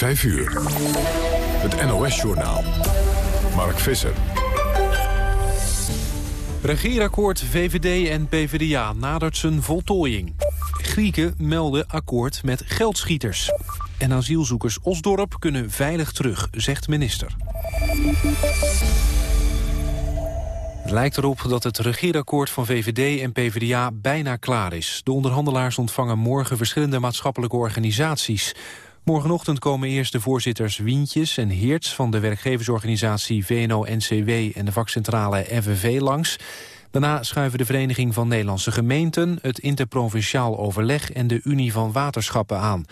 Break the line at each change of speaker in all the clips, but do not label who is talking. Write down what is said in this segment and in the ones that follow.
5 uur. Het NOS-journaal. Mark Visser.
Regeerakkoord VVD en PvdA nadert zijn voltooiing. Grieken melden akkoord met geldschieters. En asielzoekers Osdorp kunnen veilig terug, zegt minister. Het lijkt erop dat het regeerakkoord van VVD en PvdA bijna klaar is. De onderhandelaars ontvangen morgen verschillende maatschappelijke organisaties. Morgenochtend komen eerst de voorzitters Wientjes en Heerts... van de werkgeversorganisatie VNO-NCW en de vakcentrale FNV langs. Daarna schuiven de Vereniging van Nederlandse Gemeenten... het Interprovinciaal Overleg en de Unie van Waterschappen aan.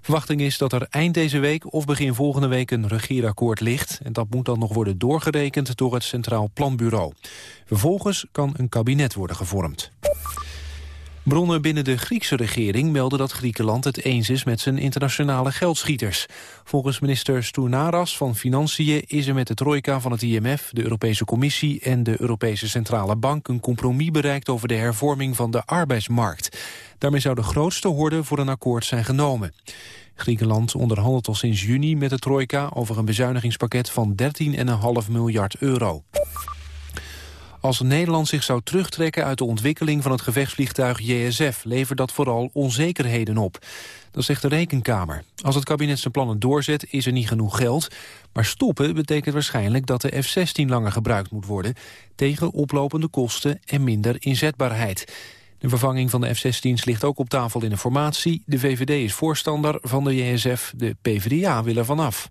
Verwachting is dat er eind deze week of begin volgende week een regeerakkoord ligt. En dat moet dan nog worden doorgerekend door het Centraal Planbureau. Vervolgens kan een kabinet worden gevormd. Bronnen binnen de Griekse regering melden dat Griekenland het eens is met zijn internationale geldschieters. Volgens minister Stournaras van Financiën is er met de trojka van het IMF, de Europese Commissie en de Europese Centrale Bank een compromis bereikt over de hervorming van de arbeidsmarkt. Daarmee zou de grootste horde voor een akkoord zijn genomen. Griekenland onderhandelt al sinds juni met de trojka over een bezuinigingspakket van 13,5 miljard euro. Als Nederland zich zou terugtrekken uit de ontwikkeling van het gevechtsvliegtuig JSF... levert dat vooral onzekerheden op. Dat zegt de Rekenkamer. Als het kabinet zijn plannen doorzet, is er niet genoeg geld. Maar stoppen betekent waarschijnlijk dat de F-16 langer gebruikt moet worden... tegen oplopende kosten en minder inzetbaarheid. De vervanging van de F-16's ligt ook op tafel in de formatie. De VVD is voorstander van de JSF, de PvdA wil er vanaf.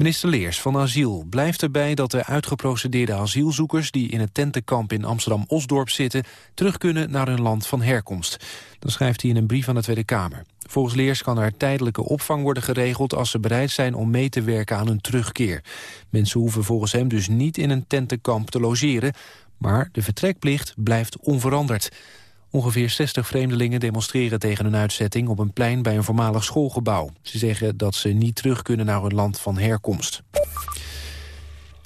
Minister Leers van Asiel blijft erbij dat de uitgeprocedeerde asielzoekers... die in het tentenkamp in Amsterdam-Osdorp zitten... terug kunnen naar hun land van herkomst. Dat schrijft hij in een brief aan de Tweede Kamer. Volgens Leers kan er tijdelijke opvang worden geregeld... als ze bereid zijn om mee te werken aan hun terugkeer. Mensen hoeven volgens hem dus niet in een tentenkamp te logeren... maar de vertrekplicht blijft onveranderd. Ongeveer 60 vreemdelingen demonstreren tegen een uitzetting op een plein bij een voormalig schoolgebouw. Ze zeggen dat ze niet terug kunnen naar hun land van herkomst.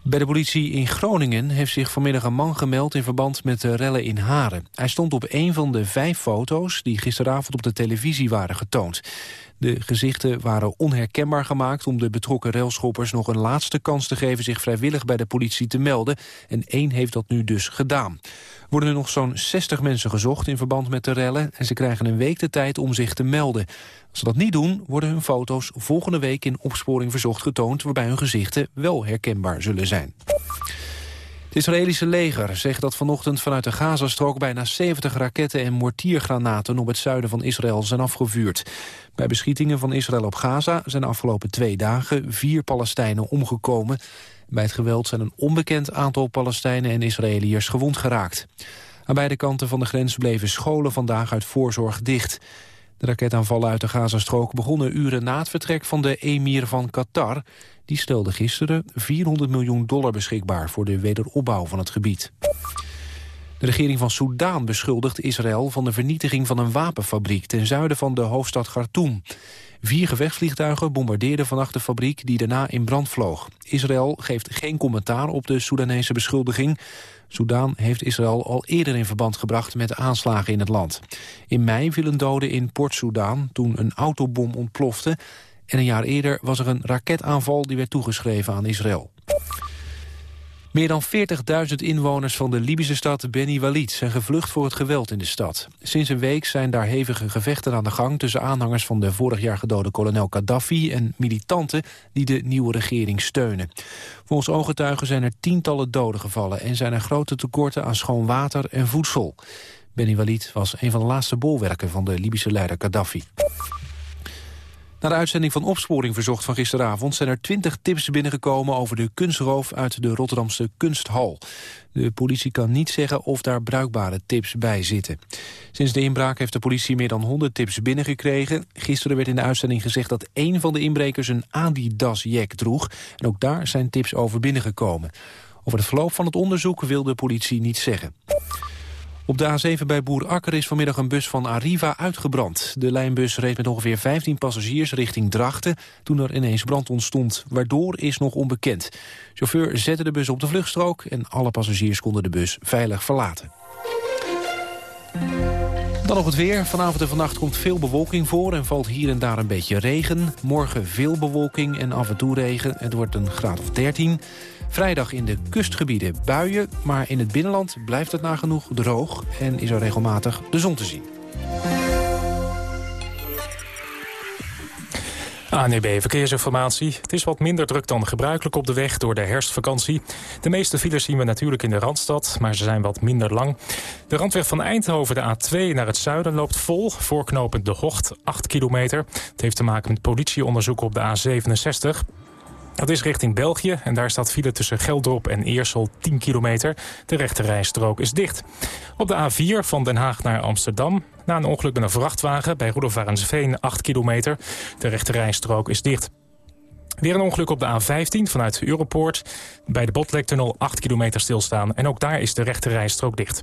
Bij de politie in Groningen heeft zich vanmiddag een man gemeld... in verband met de rellen in Haren. Hij stond op een van de vijf foto's die gisteravond op de televisie waren getoond. De gezichten waren onherkenbaar gemaakt om de betrokken railschoppers nog een laatste kans te geven zich vrijwillig bij de politie te melden. En één heeft dat nu dus gedaan. Worden er nog zo'n 60 mensen gezocht in verband met de rellen en ze krijgen een week de tijd om zich te melden. Als ze dat niet doen, worden hun foto's volgende week in opsporing verzocht getoond waarbij hun gezichten wel herkenbaar zullen zijn. Het Israëlische leger zegt dat vanochtend vanuit de Gazastrook bijna 70 raketten en mortiergranaten op het zuiden van Israël zijn afgevuurd. Bij beschietingen van Israël op Gaza zijn de afgelopen twee dagen vier Palestijnen omgekomen. Bij het geweld zijn een onbekend aantal Palestijnen en Israëliërs gewond geraakt. Aan beide kanten van de grens bleven scholen vandaag uit voorzorg dicht. De raketaanvallen uit de Gazastrook begonnen uren na het vertrek van de emir van Qatar. Die stelde gisteren 400 miljoen dollar beschikbaar voor de wederopbouw van het gebied. De regering van Soudaan beschuldigt Israël van de vernietiging van een wapenfabriek ten zuiden van de hoofdstad Khartoum. Vier gevechtsvliegtuigen bombardeerden vannacht de fabriek die daarna in brand vloog. Israël geeft geen commentaar op de Soedanese beschuldiging. Soudaan heeft Israël al eerder in verband gebracht met aanslagen in het land. In mei vielen doden in Port Soudaan toen een autobom ontplofte. En een jaar eerder was er een raketaanval die werd toegeschreven aan Israël. Meer dan 40.000 inwoners van de Libische stad Beni Walid zijn gevlucht voor het geweld in de stad. Sinds een week zijn daar hevige gevechten aan de gang tussen aanhangers van de vorig jaar gedode kolonel Gaddafi en militanten die de nieuwe regering steunen. Volgens ooggetuigen zijn er tientallen doden gevallen en zijn er grote tekorten aan schoon water en voedsel. Beni Walid was een van de laatste bolwerken van de Libische leider Gaddafi. Na de uitzending van Opsporing Verzocht van gisteravond... zijn er twintig tips binnengekomen over de kunstroof uit de Rotterdamse kunsthal. De politie kan niet zeggen of daar bruikbare tips bij zitten. Sinds de inbraak heeft de politie meer dan 100 tips binnengekregen. Gisteren werd in de uitzending gezegd dat één van de inbrekers een Adidas-jack droeg. En ook daar zijn tips over binnengekomen. Over het verloop van het onderzoek wil de politie niet zeggen. Op de A7 bij Boer Akker is vanmiddag een bus van Arriva uitgebrand. De lijnbus reed met ongeveer 15 passagiers richting Drachten... toen er ineens brand ontstond. Waardoor is nog onbekend. chauffeur zette de bus op de vluchtstrook... en alle passagiers konden de bus veilig verlaten. Dan nog het weer. Vanavond en vannacht komt veel bewolking voor... en valt hier en daar een beetje regen. Morgen veel bewolking en af en toe regen. Het wordt een graad of 13. Vrijdag in de kustgebieden buien, maar in het binnenland blijft het nagenoeg droog... en is er regelmatig de zon te zien.
ANEB Verkeersinformatie. Het is wat minder druk dan gebruikelijk op de weg door de herfstvakantie. De meeste files zien we natuurlijk in de Randstad, maar ze zijn wat minder lang. De randweg van Eindhoven, de A2 naar het zuiden, loopt vol. Voorknopend de Hocht, 8 kilometer. Het heeft te maken met politieonderzoek op de A67. Dat is richting België en daar staat file tussen Geldrop en Eersel 10 kilometer. De rechte rijstrook is dicht. Op de A4 van Den Haag naar Amsterdam. Na een ongeluk met een vrachtwagen bij Roelofarensveen 8 kilometer. De rechte rijstrook is dicht. Weer een ongeluk op de A15 vanuit Europoort. Bij de Botlektunnel 8 kilometer stilstaan. En ook daar is de rechte rijstrook dicht.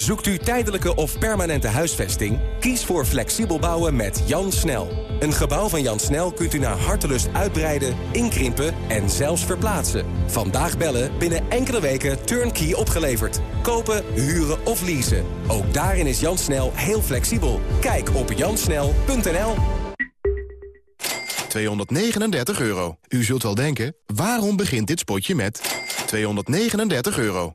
Zoekt u tijdelijke of permanente huisvesting? Kies voor flexibel bouwen met Jan Snel. Een gebouw van Jan Snel kunt u naar hartelust uitbreiden, inkrimpen en zelfs verplaatsen. Vandaag bellen, binnen enkele weken turnkey opgeleverd. Kopen, huren of leasen. Ook daarin is Jan Snel heel flexibel. Kijk op jansnel.nl
239 euro. U zult wel denken, waarom begint dit spotje met 239 euro?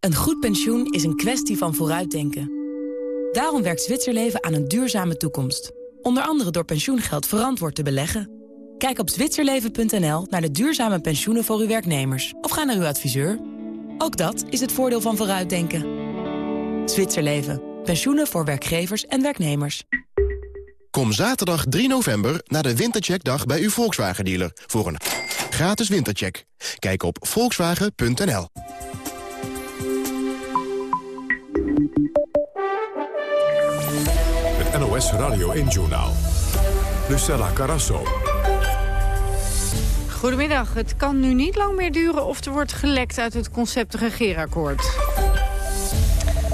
Een goed pensioen is een kwestie van vooruitdenken. Daarom werkt Zwitserleven aan een duurzame toekomst. Onder andere door pensioengeld verantwoord te beleggen. Kijk op zwitserleven.nl naar de duurzame pensioenen voor uw werknemers. Of ga naar uw adviseur. Ook dat is het voordeel van vooruitdenken. Zwitserleven. Pensioenen voor werkgevers en werknemers.
Kom zaterdag 3 november naar de Wintercheckdag bij uw Volkswagen-dealer... voor een gratis wintercheck. Kijk op volkswagen.nl.
Het NOS Radio 1-journaal. Lucella Carasso.
Goedemiddag. Het kan nu niet lang meer duren of er wordt gelekt uit het concept regeerakkoord.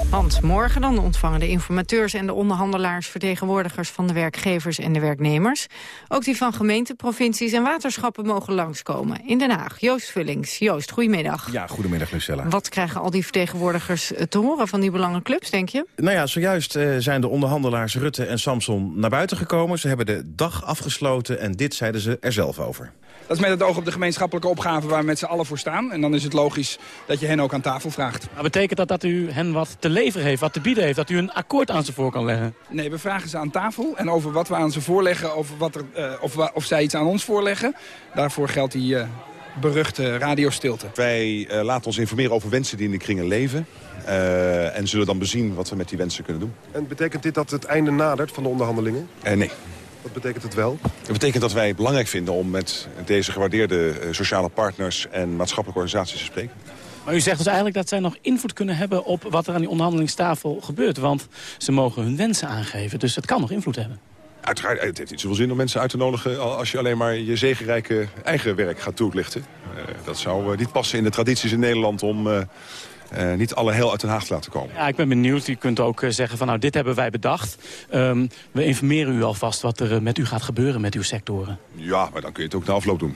Want morgen dan ontvangen de informateurs en de onderhandelaars... vertegenwoordigers van de werkgevers en de werknemers. Ook die van gemeenten, provincies en waterschappen mogen langskomen. In Den Haag, Joost Vullings. Joost, goedemiddag.
Ja, goedemiddag Lucella.
Wat krijgen al die vertegenwoordigers eh, te horen van die belangenclubs, denk je?
Nou ja, zojuist uh, zijn de onderhandelaars Rutte en Samson naar buiten gekomen. Ze hebben de dag afgesloten en dit zeiden ze er zelf over.
Dat is met het oog op de gemeenschappelijke opgave waar we met z'n allen voor staan. En dan is het logisch dat je hen ook aan tafel vraagt.
Maar betekent dat dat u hen wat te leveren heeft, wat te bieden heeft? Dat u een akkoord aan ze voor kan leggen?
Nee, we vragen ze aan tafel. En over wat we aan ze voorleggen, over wat er, uh, of, of zij iets aan ons voorleggen... daarvoor geldt die uh, beruchte radiostilte.
Wij uh, laten ons informeren over wensen die in de kringen leven. Uh, en zullen dan bezien wat we met die wensen kunnen doen.
En betekent dit dat het einde nadert van de onderhandelingen?
Uh, nee.
Wat betekent het wel?
Het betekent dat wij het belangrijk vinden om met deze gewaardeerde sociale partners en maatschappelijke organisaties te spreken.
Maar u zegt dus eigenlijk dat zij nog invloed kunnen hebben op wat er aan die onderhandelingstafel gebeurt. Want ze mogen hun wensen aangeven, dus het kan nog invloed hebben.
Uiteraard, het heeft niet zoveel zin om mensen uit te nodigen als je alleen maar je zegenrijke eigen werk gaat toelichten. Uh, dat zou uh, niet passen in de tradities in Nederland om... Uh, uh, niet alle heel uit Den Haag te laten komen.
Ja, ik ben benieuwd. U kunt ook zeggen van nou, dit hebben wij bedacht. Um, we informeren u alvast wat er met u gaat gebeuren met uw sectoren.
Ja, maar dan kun je het ook na afloop doen.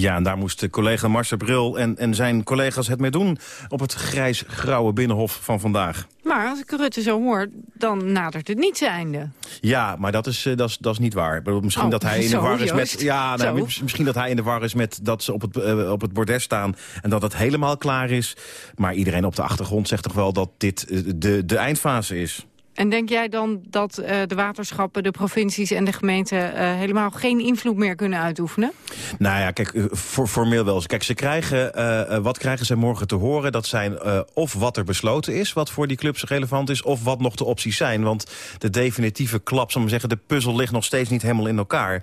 Ja, en daar moest collega Marcel Bril en, en zijn collega's het mee doen... op het grijs-grauwe Binnenhof van vandaag.
Maar als ik Rutte zo hoor, dan nadert het niet zijn einde.
Ja, maar dat is, uh, dat is, dat is niet waar. Misschien
Oh,
dat hij in de war is met. Ja, nou, misschien dat hij in de war is met dat ze op het, eh, op het bordes staan en dat het helemaal klaar is. Maar iedereen op de achtergrond zegt toch wel dat dit eh, de, de eindfase is.
En denk jij dan dat eh, de waterschappen, de provincies en de gemeenten... eh, helemaal geen invloed meer kunnen uitoefenen?
Nou ja, kijk, eh, formeel wel. Kijk, ze krijgen, wat krijgen ze morgen te horen? Dat zijn of wat er besloten is, wat voor die clubs relevant is... of wat nog de opties zijn. Want de definitieve klap, ik maar zeggen... de puzzel ligt nog steeds niet helemaal in elkaar.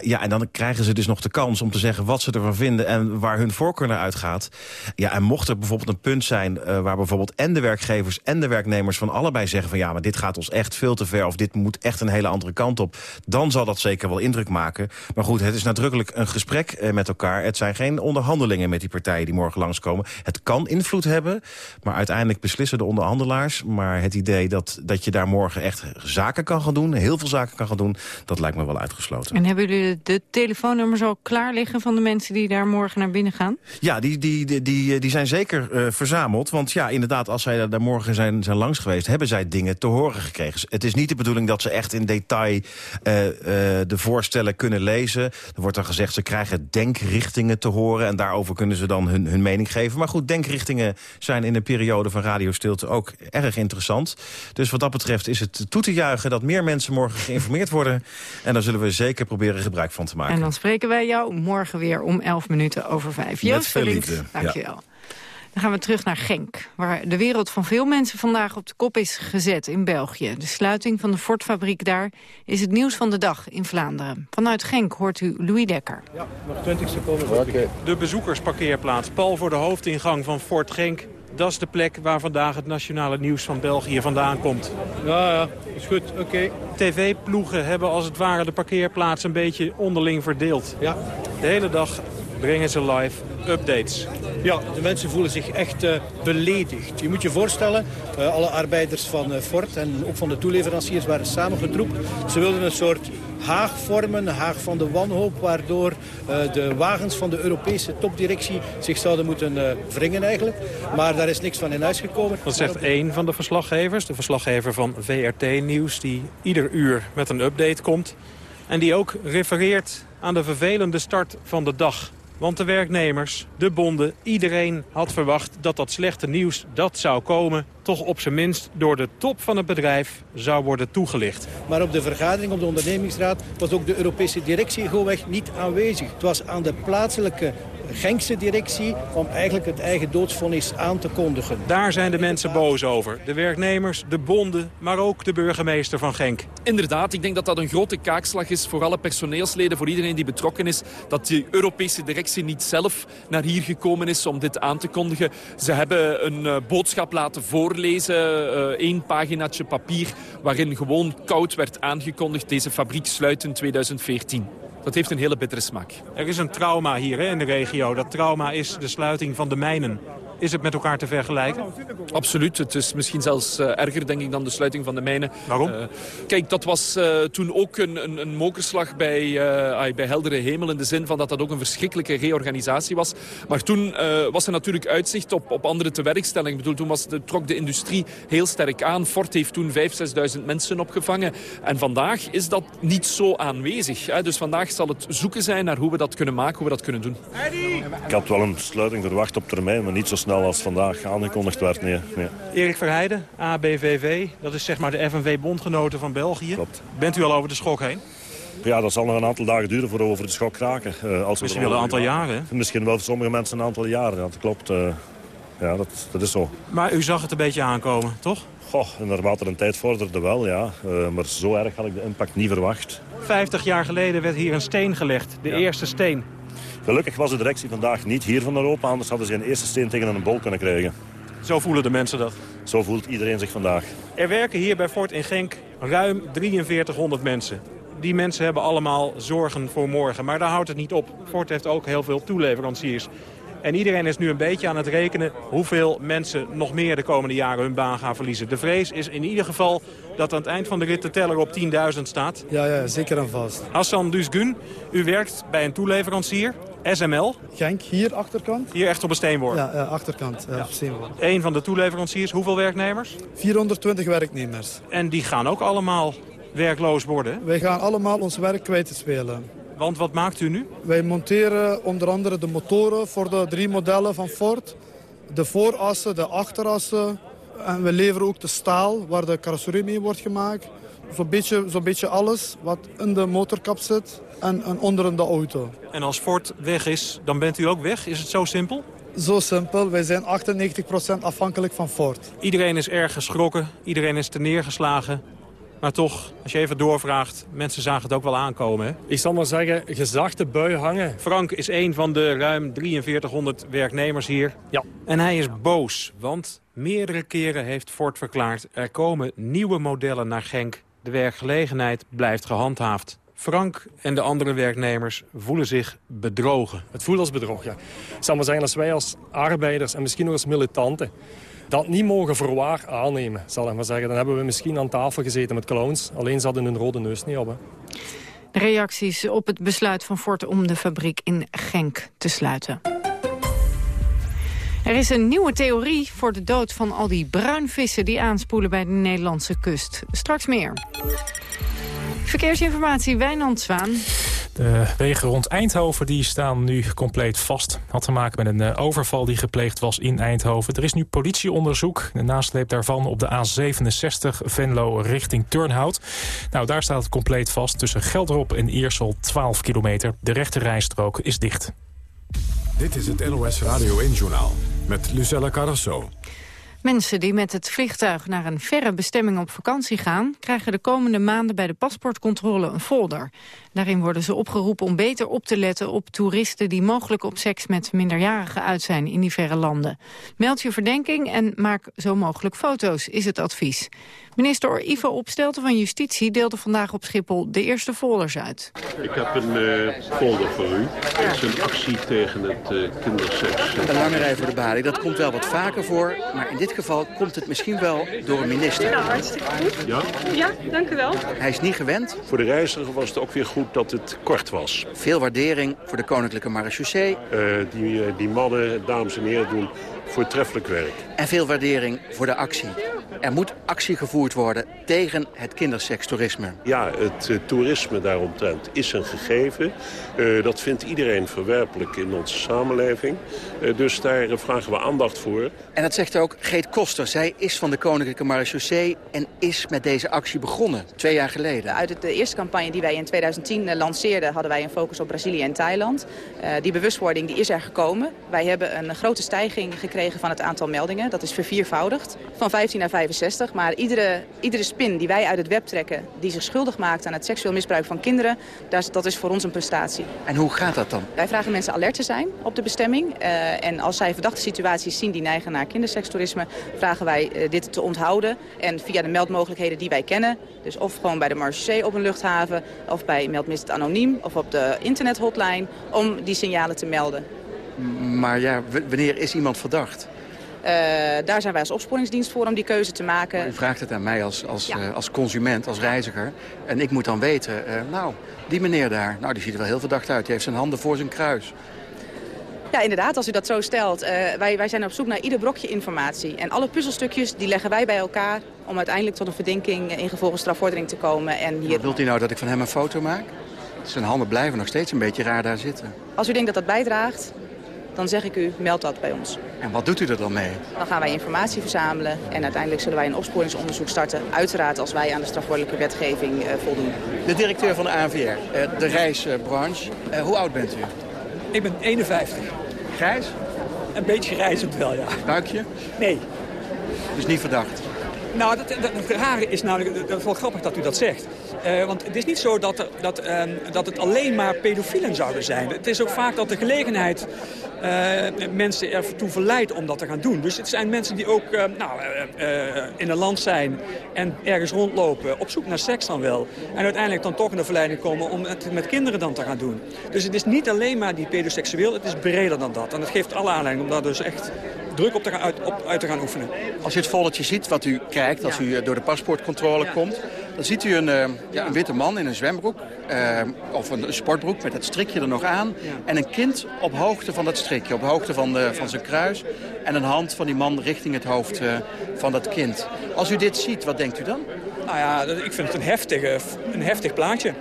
Ja, en dan krijgen ze dus nog de kans om te zeggen... wat ze ervan vinden en waar hun voorkeur naar uitgaat. Ja, en mocht er bijvoorbeeld een punt zijn... waar bijvoorbeeld en de werkgevers en de werknemers van allebei zeggen... van ja, maar dit gaat ons echt veel te ver... of dit moet echt een hele andere kant op... dan zal dat zeker wel indruk maken. Maar goed, het is nadrukkelijk een gesprek eh, met elkaar. Het zijn geen onderhandelingen met die partijen die morgen langskomen. Het kan invloed hebben, maar uiteindelijk beslissen de onderhandelaars. Maar het idee dat, dat je daar morgen echt zaken kan gaan doen... heel veel zaken kan gaan doen, dat lijkt me wel uitgesloten.
En hebben jullie de telefoonnummers al klaar liggen... van de mensen die daar morgen naar binnen gaan?
Ja, die, die, die, die, die zijn zeker eh, verzameld. Want ja, inderdaad, als zij daar morgen zijn, zijn langs geweest... hebben zij dingen te horen gekregen. Het is niet de bedoeling dat ze echt in detail eh, eh, de voorstellen kunnen lezen. Er wordt dan gezegd, ze krijgen denkrichtingen te horen... en daarover kunnen ze dan hun, hun mening geven. Maar goed, denkrichtingen zijn in een periode van radiostilte ook erg interessant. Dus wat dat betreft is het toe te juichen... dat meer mensen morgen geïnformeerd worden. En daar zullen we zeker proberen gebruik van te maken.
En dan spreken wij jou morgen weer om 11 minuten over 5.
Met
Joost
veel
Verlinkt,
liefde, ja.
Dan gaan we terug naar Genk, waar de wereld van veel mensen vandaag op de kop is gezet in België. De sluiting van de Ford-fabriek daar is het nieuws van de dag in Vlaanderen. Vanuit Genk hoort u Louis Dekker.
Ja, nog 20 seconden.
De bezoekersparkeerplaats, pal voor de hoofdingang van Fort Genk. Dat is de plek waar vandaag het nationale nieuws van België vandaan komt.
Ja, ja, is goed, oké.
TV-ploegen hebben als het ware de parkeerplaats een beetje onderling verdeeld.
Ja.
De hele dag brengen ze live updates.
Ja, de mensen voelen zich echt eh, beledigd. Je moet je voorstellen, eh, alle arbeiders van eh, Ford en ook van de toeleveranciers waren samengetroept. Ze wilden een soort haag vormen, een haag van de wanhoop... waardoor de wagens van de Europese topdirectie zich zouden moeten wringen eigenlijk. Maar daar is niks van in huis gekomen.
Dat zegt één van de verslaggevers, de verslaggever van VRT Nieuws... die ieder uur met een update komt. En die ook refereert aan de vervelende start van de dag. Want de werknemers, de bonden, iedereen had verwacht dat dat slechte nieuws dat zou komen... toch op zijn minst door de top van het bedrijf zou worden toegelicht.
Maar op de vergadering op de ondernemingsraad was ook de Europese directie gewoonweg niet aanwezig. Het was aan de plaatselijke Genkse directie om eigenlijk het eigen doodsvonnis aan te kondigen.
Daar zijn de mensen boos over. De werknemers, de bonden, maar ook de burgemeester van Genk.
Inderdaad, ik denk dat dat een grote kaakslag is voor alle personeelsleden, voor iedereen die betrokken is. Dat die Europese directie niet zelf naar hier gekomen is om dit aan te kondigen. Ze hebben een eh, boodschap laten voorlezen, eh, één paginaatje papier, waarin gewoon koud werd aangekondigd. Deze fabriek sluit in 2014. Dat heeft een hele bittere smaak.
Er is een trauma hier hè, in de regio. Dat trauma is de sluiting van de mijnen. Is het met elkaar te vergelijken?
Absoluut. Het is misschien zelfs eh, erger, denk ik, dan de sluiting van de mijnen.
Waarom?
Eh, kijk, dat was eh, toen ook een, een, een mokerslag bij, bij heldere hemel... in de zin van dat dat ook een verschrikkelijke reorganisatie was. Maar toen was er natuurlijk uitzicht op, op andere tewerkstelling. Ik bedoel, toen was de, trok de industrie heel sterk aan. Ford heeft toen 5.000, 6.000 mensen opgevangen. En vandaag is dat niet zo aanwezig. Hè. Dus vandaag zal het zoeken zijn naar hoe we dat kunnen maken, hoe we dat kunnen doen.
Ik had wel een sluiting verwacht op termijn, maar niet zo snel als vandaag aangekondigd werd. Nee, nee.
Erik Verheijden, ABVV. Dat is zeg maar de FNV-bondgenoten van België.
Klopt.
Bent u al over de schok heen?
Ja, dat zal nog een aantal dagen duren voor we over de schok raken. Eh, als we
Misschien wel een aantal jaren, hè?
Misschien wel voor sommige mensen een aantal jaren, ja, dat klopt. eh. ja, dat, dat is zo.
Maar u zag het een beetje aankomen, toch?
Goh, en naarmate een tijd vorderde wel, ja. Eh, maar zo erg had ik de impact niet verwacht.
50 jaar geleden werd hier een steen gelegd. De eerste steen.
Gelukkig was de directie vandaag niet hier van Europa, anders hadden ze een eerste steen tegen een bol kunnen krijgen.
Zo voelen de mensen dat.
Zo voelt iedereen zich vandaag.
Er werken hier bij Ford in Genk ruim 4300 mensen. Die mensen hebben allemaal zorgen voor morgen. Maar daar houdt het niet op. Ford heeft ook heel veel toeleveranciers. En iedereen is nu een beetje aan het rekenen hoeveel mensen nog meer de komende jaren hun baan gaan verliezen. De vrees is in ieder geval dat aan het eind van de rit de teller op 10.000 staat.
Ja, ja, zeker en vast.
Hassan Dusgun, u werkt bij een toeleverancier. SML.
Genk, hier achterkant.
Hier echt op een steenworp?
Ja, uh, achterkant, uh, steenworp.
Eén van de toeleveranciers, hoeveel werknemers?
420 werknemers.
En die gaan ook allemaal werkloos worden?
Wij gaan allemaal ons werk kwijt te spelen.
Want wat maakt u nu?
Wij monteren onder andere de motoren voor de drie modellen van Ford. De voorassen, de achterassen. En we leveren ook de staal waar de carrosserie mee wordt gemaakt. Zo'n beetje, zo beetje alles wat in de motorkap zit en, en onder in de auto.
En als Ford weg is, dan bent u ook weg? Is het zo simpel?
Zo simpel. Wij zijn 98% afhankelijk van Ford.
Iedereen is erg geschrokken. Iedereen is neergeslagen. Maar toch, als je even doorvraagt, mensen zagen het ook wel aankomen. Hè?
Ik zal maar zeggen, gezachte bui hangen.
Frank is een van de ruim 4300 werknemers hier.
Ja.
En hij is boos, want meerdere keren heeft Ford verklaard... er komen nieuwe modellen naar Genk. De werkgelegenheid blijft gehandhaafd. Frank en de andere werknemers voelen zich bedrogen.
Het voelt als bedrog, ja. Ik zal maar zeggen, als wij als arbeiders en misschien ook als militanten dat niet mogen verwaar aannemen, zal ik maar zeggen. Dan hebben we misschien aan tafel gezeten met clowns. Alleen ze hadden hun rode neus niet op.
De reacties op het besluit van Ford om de fabriek in Genk te sluiten. Er is een nieuwe theorie voor de dood van al die bruinvissen... die aanspoelen bij de Nederlandse kust. Straks meer. Verkeersinformatie, Wijnand Zwaan.
De wegen rond Eindhoven die staan nu compleet vast. Had te maken met een eh, overval die gepleegd was in Eindhoven. Er is nu politieonderzoek. De nasleep daarvan op de A67 Venlo richting Turnhout. Nou, daar staat het compleet vast tussen Gelderop en Iersel 12 kilometer. De rechte rijstrook is dicht.
Dit is het NOS Radio 1-journaal met Lucella Carrasso.
Mensen die met het vliegtuig naar een verre bestemming op vakantie gaan... krijgen de komende maanden bij de paspoortcontrole een folder. Daarin worden ze opgeroepen om beter op te letten op toeristen... die mogelijk op seks met minderjarigen uit zijn in die verre landen. Meld je verdenking en maak zo mogelijk foto's, is het advies. Minister Ivo Opstelten van Justitie deelde vandaag op Schiphol de eerste folders uit.
Ik heb een uh, folder voor u. Het is een actie tegen het uh, kinderseks.
De lange rij voor de balie, dat komt wel wat vaker voor. Maar in dit geval komt het misschien wel door een minister.
Ja, hartstikke goed. Ja? Ja, dank u wel.
Hij is niet gewend.
Voor de reiziger was het ook weer goed dat het kort was.
Veel waardering voor de Koninklijke Marechaussee.
Uh, die, die mannen, dames en heren, doen voortreffelijk werk.
En veel waardering voor de actie. Er moet actie gevoerd worden tegen het kindersekstoerisme.
Ja, het uh, toerisme daaromtrent is een gegeven. Uh, dat vindt iedereen verwerpelijk in onze samenleving. Uh, dus daar vragen we aandacht voor.
En dat zegt ook Geet Koster. Zij is van de Koninklijke Marechaussee en is met deze actie begonnen, twee jaar geleden.
Uit de eerste campagne die wij in 2010 lanceerden... hadden wij een focus op Brazilië en Thailand. die bewustwording die is er gekomen. Wij hebben een grote stijging gekregen van het aantal meldingen. Dat is verviervoudigd, van 15 naar 65. Maar iedere, iedere spin die wij uit het web trekken... die zich schuldig maakt aan het seksueel misbruik van kinderen... dat is voor ons een prestatie.
En hoe gaat dat dan?
Wij vragen mensen alert te zijn op de bestemming. Uh, en als zij verdachte situaties zien die neigen naar kindersekstoerisme... vragen wij uh, dit te onthouden. En via de meldmogelijkheden die wij kennen... dus of gewoon bij de marché op een luchthaven... of bij Meldmist Anoniem of op de internethotline... om die signalen te melden.
Maar ja, wanneer is iemand verdacht?
Uh, daar zijn wij als opsporingsdienst voor om die keuze te maken.
Maar u vraagt het aan mij als, als, ja. uh, als consument, als reiziger. En ik moet dan weten, uh, nou, die meneer daar, nou, die ziet er wel heel verdacht uit. Die heeft zijn handen voor zijn kruis.
Ja, inderdaad, als u dat zo stelt. wij, wij zijn op zoek naar ieder brokje informatie. En alle puzzelstukjes die leggen wij bij elkaar... om uiteindelijk tot een verdenking in gevolg strafvordering te komen. En hier...
Wilt u nou dat ik van hem een foto maak? Zijn handen blijven nog steeds een beetje raar daar zitten.
Als u denkt dat dat bijdraagt, dan zeg ik u, meld dat bij ons.
En wat doet u er dan mee?
Dan gaan wij informatie verzamelen en uiteindelijk zullen wij een opsporingsonderzoek starten. Uiteraard als wij aan de strafwoordelijke wetgeving uh, voldoen.
De directeur van de ANVR, uh, de reisbranche. Uh, hoe oud bent u?
Ik ben 51.
Grijs?
Een beetje grijzend wel, ja.
Buikje?
Nee.
Dus niet verdacht?
Nou, dat, dat, het rare is namelijk, dat is wel grappig dat u dat zegt. Uh, want het is niet zo dat, dat, uh, dat het alleen maar pedofielen zouden zijn. Het is ook vaak dat de gelegenheid uh, mensen ertoe verleidt om dat te gaan doen. Dus het zijn mensen die ook nou, in een land zijn en ergens rondlopen, op zoek naar seks dan wel. En uiteindelijk dan toch in de verleiding komen om het met kinderen dan te gaan doen. Dus het is niet alleen maar die pedoseksueel, het is breder dan dat. En dat geeft alle aanleiding om daar dus echt druk op, te gaan, uit, op uit te gaan oefenen.
Als je het volletje ziet wat u krijgt, als u door de paspoortcontrole komt... Dan ziet u een, ja, een witte man in een zwembroek uh, of een sportbroek met het strikje er nog aan. En een kind op hoogte van dat strikje, op hoogte van, de, van zijn kruis. En een hand van die man richting het hoofd uh, van dat kind. Als u dit ziet, wat denkt u dan?
Nou ja, ik vind het een, heftige, een heftig plaatje.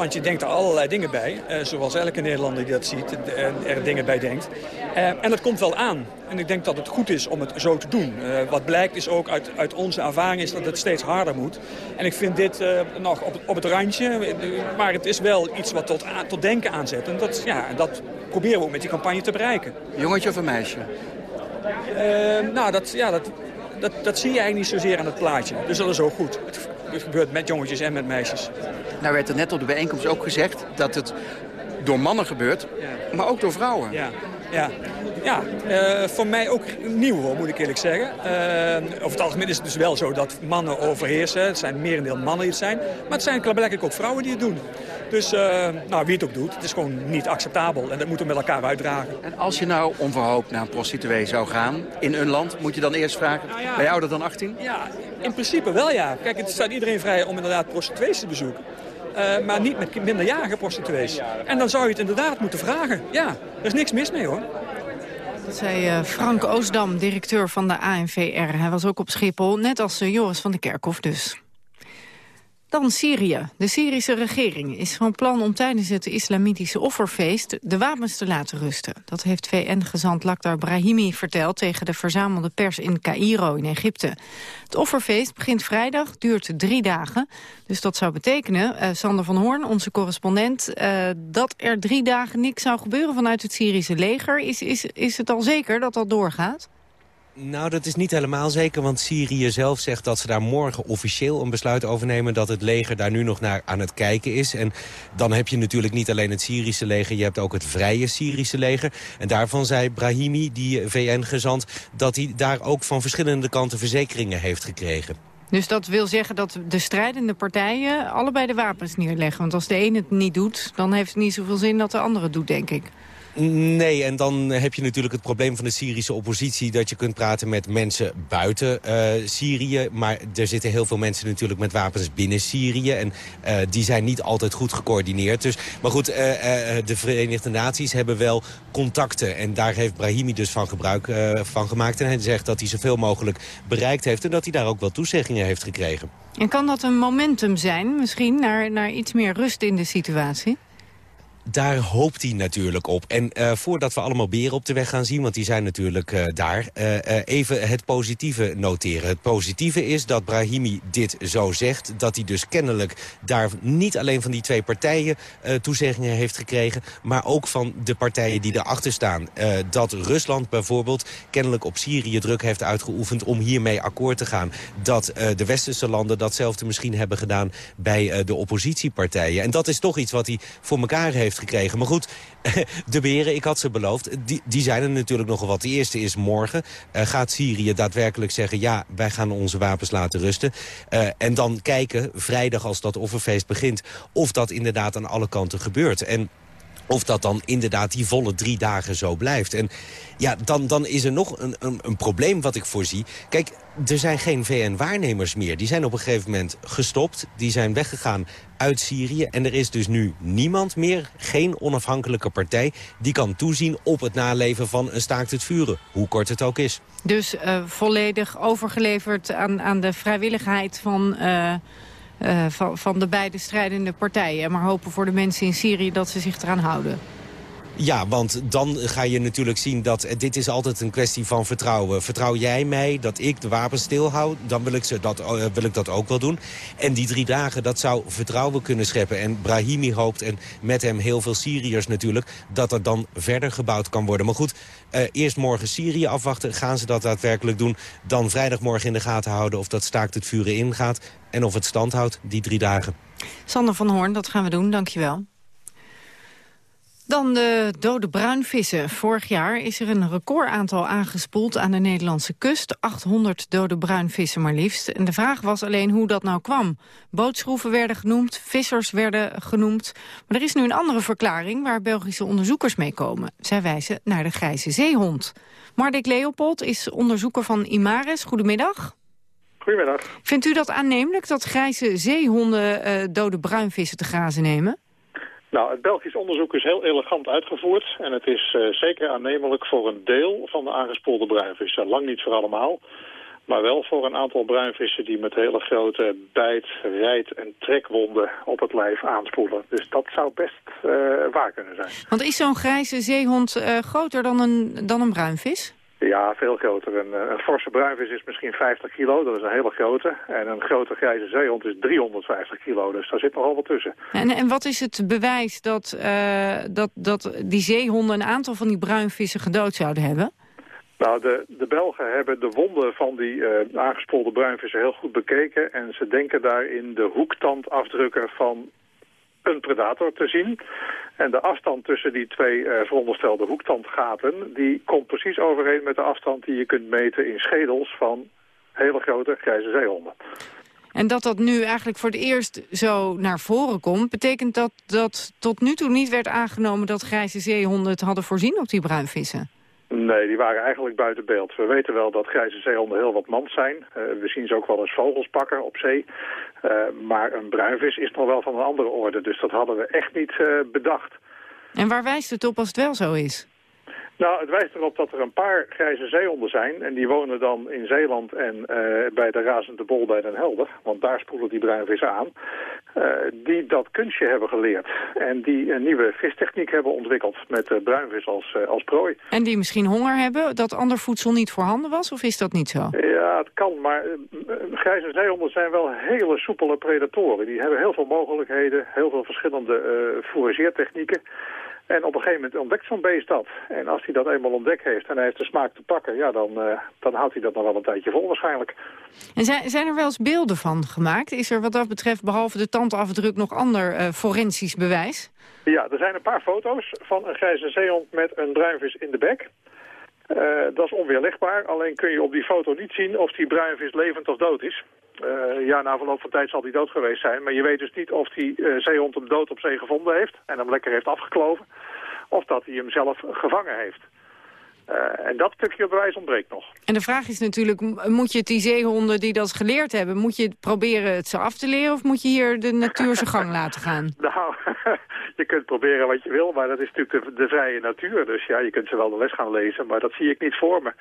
Want je denkt er allerlei dingen bij. Uh, zoals elke Nederlander die dat ziet en er dingen bij denkt. Uh, en dat komt wel aan. En ik denk dat het goed is om het zo te doen. Uh, wat blijkt is ook uit, uit onze ervaring is dat het steeds harder moet. En ik vind dit nog op, op het randje. Maar het is wel iets wat tot, tot denken aanzet. En dat, ja, dat proberen we ook met die campagne te bereiken.
Jongetje of een meisje?
nou, dat, ja, dat, dat, dat zie je eigenlijk niet zozeer aan het plaatje. Dus dat is ook goed. Het gebeurt met jongetjes en met meisjes.
Nou werd er net op de bijeenkomst ook gezegd dat het door mannen gebeurt, maar ook door vrouwen.
Ja, ja. ja uh, voor mij ook nieuw hoor, moet ik eerlijk zeggen. Uh, over het algemeen is het dus wel zo dat mannen overheersen. Het zijn merendeel mannen die het zijn. Maar het zijn blijkbaar ook vrouwen die het doen. Dus uh, nou, wie het ook doet, het is gewoon niet acceptabel. En dat moeten we met elkaar uitdragen.
En als je nou onverhoopt naar een prostituee zou gaan in een land... moet je dan eerst vragen, nou ja, ben je ouder dan 18?
Ja, in principe wel ja. Kijk, het staat iedereen vrij om inderdaad prostituees te bezoeken. Maar niet met minderjarige prostituees. En dan zou je het inderdaad moeten vragen. Ja, er is niks mis mee hoor.
Dat zei uh, Frank Oosdam, directeur van de ANVR. Hij was ook op Schiphol, net als uh, Joris van de Kerkhof dus. Dan Syrië. De Syrische regering is van plan om tijdens het islamitische offerfeest de wapens te laten rusten. Dat heeft VN-gezant Lakhdar Brahimi verteld tegen de verzamelde pers in Cairo in Egypte. Het offerfeest begint vrijdag, duurt drie dagen. Dus dat zou betekenen, uh, Sander van Hoorn, onze correspondent, uh, dat er drie dagen niks zou gebeuren vanuit het Syrische leger. Is, is, is het al zeker dat dat doorgaat?
Nou, dat is niet helemaal zeker, want Syrië zelf zegt dat ze daar morgen officieel een besluit over nemen... dat het leger daar nu nog naar aan het kijken is. En dan heb je natuurlijk niet alleen het Syrische leger, je hebt ook het vrije Syrische leger. En daarvan zei Brahimi, die VN-gezant, dat hij daar ook van verschillende kanten verzekeringen heeft gekregen.
Dus dat wil zeggen dat de strijdende partijen allebei de wapens neerleggen. Want als de ene het niet doet, dan heeft het niet zoveel zin dat de andere het doet, denk ik.
Nee, en dan heb je natuurlijk het probleem van de Syrische oppositie... dat je kunt praten met mensen buiten uh, Syrië. Maar er zitten heel veel mensen natuurlijk met wapens binnen Syrië. En uh, die zijn niet altijd goed gecoördineerd. Dus, maar goed, uh, de Verenigde Naties hebben wel contacten. En daar heeft Brahimi dus van gebruik van gemaakt. En hij zegt dat hij zoveel mogelijk bereikt heeft... en dat hij daar ook wel toezeggingen heeft gekregen.
En kan dat een momentum zijn, misschien, naar, naar iets meer rust in de situatie?
Daar hoopt hij natuurlijk op. En uh, voordat we allemaal beren op de weg gaan zien, want die zijn natuurlijk uh, daar... Uh, even het positieve noteren. Het positieve is dat Brahimi dit zo zegt. Dat hij dus kennelijk daar niet alleen van die twee partijen toezeggingen heeft gekregen... maar ook van de partijen die erachter staan. dat Rusland bijvoorbeeld kennelijk op Syrië druk heeft uitgeoefend... om hiermee akkoord te gaan. Dat de westerse landen datzelfde misschien hebben gedaan bij de oppositiepartijen. En dat is toch iets wat hij voor elkaar heeft gekregen. Maar goed, de beren, ik had ze beloofd, die, die zijn er natuurlijk nogal wat. De eerste is morgen. Uh, gaat Syrië daadwerkelijk zeggen, ja, wij gaan onze wapens laten rusten. Uh, en dan kijken, vrijdag als dat offerfeest begint... of dat inderdaad aan alle kanten gebeurt. En of dat dan inderdaad die volle drie dagen zo blijft. En ja, dan, dan is er nog een, een, een probleem wat ik voorzie. Kijk, er zijn geen VN-waarnemers meer. Die zijn op een gegeven moment gestopt. Die zijn weggegaan uit Syrië. En er is dus nu niemand meer, geen onafhankelijke partij... die kan toezien op het naleven van een staakt het vuren. Hoe kort het ook is.
Dus uh, volledig overgeleverd aan, aan de vrijwilligheid van... Uh... Uh, van, van de beide strijdende partijen. Maar hopen voor de mensen in Syrië dat ze zich eraan houden.
Ja, want dan ga je natuurlijk zien dat dit is altijd een kwestie van vertrouwen. Vertrouw jij mij dat ik de wapens stilhoud, dan wil ik, ze dat, uh, wil ik dat ook wel doen. En die drie dagen, dat zou vertrouwen kunnen scheppen. En Brahimi hoopt, en met hem heel veel Syriërs natuurlijk... dat er dan verder gebouwd kan worden. Maar goed, uh, eerst morgen Syrië afwachten. Gaan ze dat daadwerkelijk doen? Dan vrijdagmorgen in de gaten houden of dat staakt het vuren ingaat. En of het stand houdt, die drie dagen.
Sander van Hoorn, dat gaan we doen. Dankjewel. Dan de dode bruinvissen. Vorig jaar is er een recordaantal aangespoeld aan de Nederlandse kust. 800 dode bruinvissen maar liefst. En de vraag was alleen hoe dat nou kwam. Bootschroeven werden genoemd, vissers werden genoemd. Maar er is nu een andere verklaring waar Belgische onderzoekers mee komen. Zij wijzen naar de grijze zeehond. Mardik Leopold is onderzoeker van Imares. Goedemiddag.
Goedemiddag.
Vindt u dat aannemelijk dat grijze zeehonden uh, dode bruinvissen te grazen nemen?
Nou, het Belgisch onderzoek is heel elegant uitgevoerd. En het is uh, zeker aannemelijk voor een deel van de aangespoelde bruinvissen. Lang niet voor allemaal. Maar wel voor een aantal bruinvissen die met hele grote bijt, rijt en trekwonden op het lijf aanspoelen. Dus dat zou best uh, waar kunnen zijn.
Want is zo'n grijze zeehond uh, groter dan een, dan een bruinvis?
Ja, veel groter. Een, een, forse bruinvis is misschien 50 kilo, dat is een hele grote. En een grote grijze zeehond is 350 kilo, dus daar zit nogal wat tussen.
En, en wat is het bewijs dat, uh, dat, dat die zeehonden een aantal van die bruinvissen gedood zouden hebben?
Nou, de, de Belgen hebben de wonden van die uh, aangespoelde bruinvissen heel goed bekeken. En ze denken daar in de hoektandafdrukken van een predator te zien. En de afstand tussen die twee uh, veronderstelde hoektandgaten... die komt precies overeen met de afstand die je kunt meten in schedels... van hele grote grijze zeehonden.
En dat dat nu eigenlijk voor het eerst zo naar voren komt... betekent dat dat tot nu toe niet werd aangenomen... dat grijze zeehonden het hadden voorzien op die bruinvissen?
Nee, die waren eigenlijk buiten beeld. We weten wel dat grijze zeehonden heel wat mand zijn. Uh, we zien ze ook wel eens vogels pakken op zee. Uh, maar een bruinvis is nog wel van een andere orde. Dus dat hadden we echt niet uh, bedacht.
En waar wijst het op als het wel zo is?
Nou, het wijst erop dat er een paar grijze zeehonden zijn. En die wonen dan in Zeeland en uh, bij de Razende Bol bij Den Helder. Want daar spoelen die bruinvissen aan. Uh, die dat kunstje hebben geleerd. En die een nieuwe vistechniek hebben ontwikkeld met de bruinvis als, uh, als prooi.
En die misschien honger hebben, dat ander voedsel niet voorhanden was? Of is dat niet zo?
Ja, het kan. Maar grijze zeehonden zijn wel hele soepele predatoren. Die hebben heel veel mogelijkheden, heel veel verschillende fourageertechnieken. En op een gegeven moment ontdekt zo'n beest dat. En als hij dat eenmaal ontdekt heeft en hij heeft de smaak te pakken... ja, dan, uh, dan houdt hij dat nog wel een tijdje vol waarschijnlijk.
En zijn, zijn er wel eens beelden van gemaakt? Is er wat dat betreft behalve de tandafdruk nog ander uh, forensisch bewijs?
Ja, er zijn een paar foto's van een grijze zeehond met een bruinvis in de bek. Uh, dat is onweerlegbaar. Alleen kun je op die foto niet zien of die bruinvis levend of dood is. Uh, ja, na verloop van tijd zal hij dood geweest zijn. Maar je weet dus niet of die zeehond hem dood op zee gevonden heeft... en hem lekker heeft afgekloven... of dat hij hem zelf gevangen heeft. Uh, en dat stukje bewijs ontbreekt nog.
En de vraag is natuurlijk, moet je het die zeehonden die dat geleerd hebben... moet je proberen het ze af te leren of moet je hier de natuur zijn gang laten gaan?
Nou, je kunt proberen wat je wil, maar dat is natuurlijk de, de, vrije natuur. Dus ja, je kunt ze wel de les gaan lezen, maar dat zie ik niet voor me.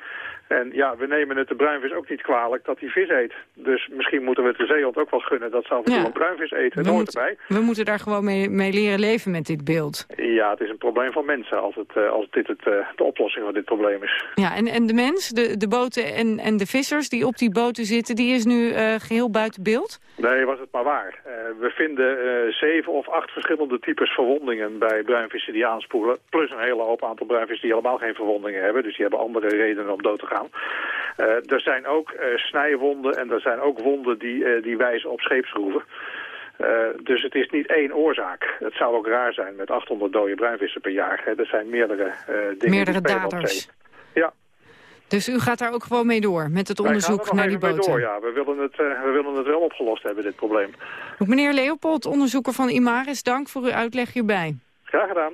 En ja, we nemen het de bruinvis ook niet kwalijk dat hij vis eet. Dus misschien moeten we het de zeehond ook wel gunnen dat ze af en toe ja. een bruinvis eten. Hoort erbij.
We moeten daar gewoon mee, mee, leren leven met dit beeld.
Ja, het is een probleem van mensen als, het, als dit het, de oplossing van dit probleem is.
Ja, en, en de mens, de, de boten en, en de vissers die op die boten zitten, die is nu uh, geheel buiten beeld?
Nee, was het maar waar. Uh, we vinden uh, zeven of acht verschillende types verwondingen bij bruinvissen die aanspoelen. Plus een hele hoop aantal bruinvissen die helemaal geen verwondingen hebben. Dus die hebben andere redenen om dood te gaan. Uh, er zijn ook snijwonden en er zijn ook wonden die, die wijzen op scheepsgroeven. Dus het is niet één oorzaak. Het zou ook raar zijn met 800 dode bruinvissen per jaar. Hè. Er zijn meerdere dingen
meerdere daders.
Ja.
Dus u gaat daar ook gewoon mee door met het onderzoek naar die boten?
Door, ja. we, willen het, we willen het wel opgelost hebben, dit probleem.
Meneer Leopold, onderzoeker van Imaris, dank voor uw uitleg hierbij.
Graag gedaan.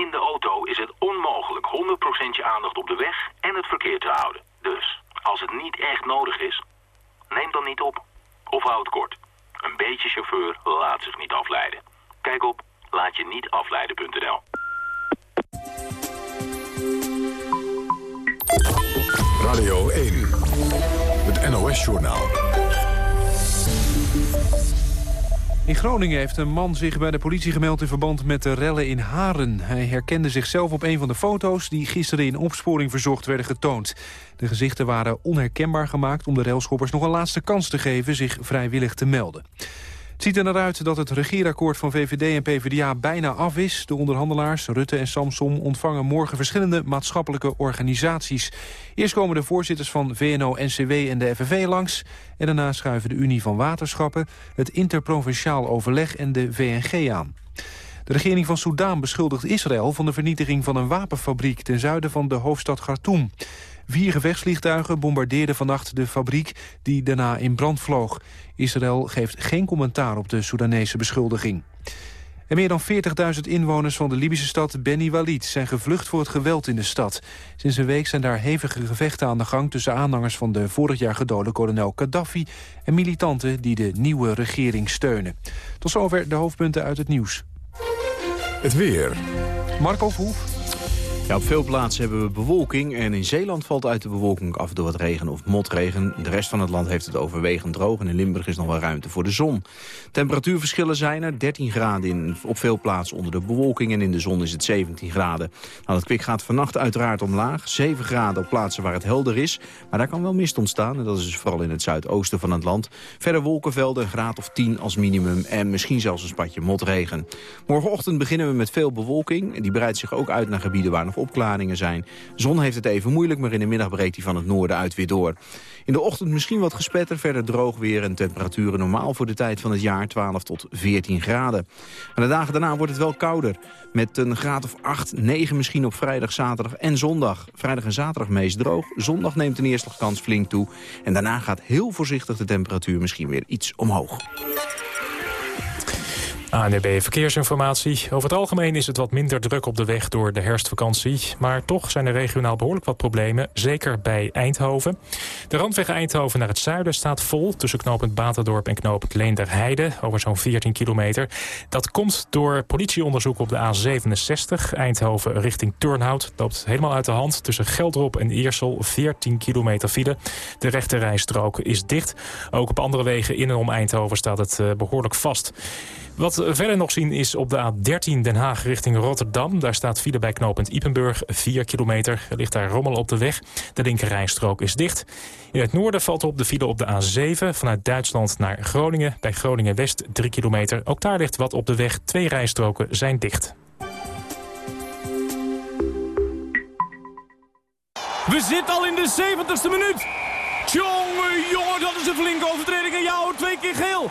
in de auto is het onmogelijk 100% je aandacht op de weg en het verkeer te houden. Dus, als het niet echt nodig is, neem dan niet op. Of houd kort. Een beetje chauffeur laat zich niet afleiden. Kijk op laatje-niet-afleiden.nl.
Radio 1, het NOS-journaal.
In Groningen heeft een man zich bij de politie gemeld in verband met de rellen in Haren. Hij herkende zichzelf op een van de foto's die gisteren in opsporing verzocht werden getoond. De gezichten waren onherkenbaar gemaakt om de railschoppers nog een laatste kans te geven zich vrijwillig te melden.
Het ziet er naar uit dat het regeerakkoord van VVD en PvdA bijna af is. De onderhandelaars, Rutte en Samsom, ontvangen morgen verschillende maatschappelijke organisaties. Eerst komen de voorzitters van VNO-NCW en de FNV langs. En daarna schuiven de Unie van Waterschappen, het Interprovinciaal Overleg en de VNG aan. De regering van Soudaan beschuldigt Israël van de vernietiging van een wapenfabriek ten zuiden van de hoofdstad Khartoum. Vier gevechtsvliegtuigen bombardeerden vannacht de fabriek die daarna in brand vloog. Israël geeft geen commentaar op de Soedanese beschuldiging. En meer dan 40.000 inwoners van de Libische stad Beni Walid zijn gevlucht voor het geweld in de stad. Sinds een week zijn daar hevige gevechten aan de gang tussen aanhangers van de vorig jaar gedode kolonel Gaddafi en militanten die de nieuwe regering steunen. Tot zover de hoofdpunten uit het nieuws.
Het weer.
Marco Verhoef.
Op veel plaatsen hebben we bewolking en in Zeeland valt uit de bewolking af toe wat regen of motregen. De rest van het land heeft het overwegend droog en in Limburg is nog wel ruimte voor de zon. Temperatuurverschillen zijn er, 13 graden op veel plaatsen onder de bewolking en in de zon is het 17 graden. Nou, het kwik gaat vannacht uiteraard omlaag, 7 graden op plaatsen waar het helder is, maar daar kan wel mist ontstaan en dat is dus vooral in het zuidoosten van het land. Verder wolkenvelden, een graad of 10 als minimum en misschien zelfs een spatje motregen. Morgenochtend beginnen we met veel bewolking, die breidt zich ook uit naar gebieden waar nog opklaringen zijn. Zon heeft het even moeilijk, maar in de middag breekt hij van het noorden uit weer door. In de ochtend misschien wat gespetter, verder droog weer en temperaturen normaal voor de tijd van het jaar, 12 tot 14 graden. En de dagen daarna wordt het wel kouder, met een graad of 8, 9 misschien op vrijdag, zaterdag en zondag. Vrijdag en zaterdag meest droog, zondag neemt de neerslagkans flink toe. En daarna gaat heel voorzichtig de temperatuur misschien weer iets omhoog.
ANB Verkeersinformatie. Over het algemeen is het wat minder druk op de weg door de herfstvakantie. Maar toch zijn er regionaal behoorlijk wat problemen, zeker bij Eindhoven. De randweg Eindhoven naar het zuiden staat vol... tussen knooppunt Baterdorp en knooppunt Leenderheide, over zo'n 14 kilometer. Dat komt door politieonderzoek op de A67, Eindhoven richting Turnhout. Loopt helemaal uit de hand tussen Geldrop en Iersel, 14 kilometer file. De rechte rijstrook is dicht. Ook op andere wegen in en om Eindhoven staat het eh, behoorlijk vast. Wat we verder nog zien is op de A13 Den Haag richting Rotterdam. Daar staat file bij knooppunt Ipenburg, 4 kilometer. Er ligt daar rommel op de weg. De linkerrijstrook is dicht. In het noorden valt op de file op de A7 vanuit Duitsland naar Groningen. Bij Groningen-West 3 kilometer. Ook daar ligt wat op de weg. Twee rijstroken zijn dicht.
We zitten al in de 70ste minuut. Jongen, dat is een flinke overtreding. En jou, twee keer geel.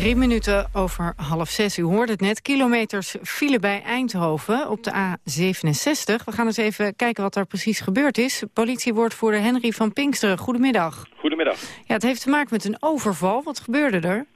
Drie minuten over half zes. U hoort het net. Kilometers file bij Eindhoven op de A67. We gaan eens even kijken wat daar precies gebeurd is. Politiewoordvoerder Henry van Pinksteren, goedemiddag.
Goedemiddag.
Ja, het heeft te maken met een overval. Wat gebeurde er?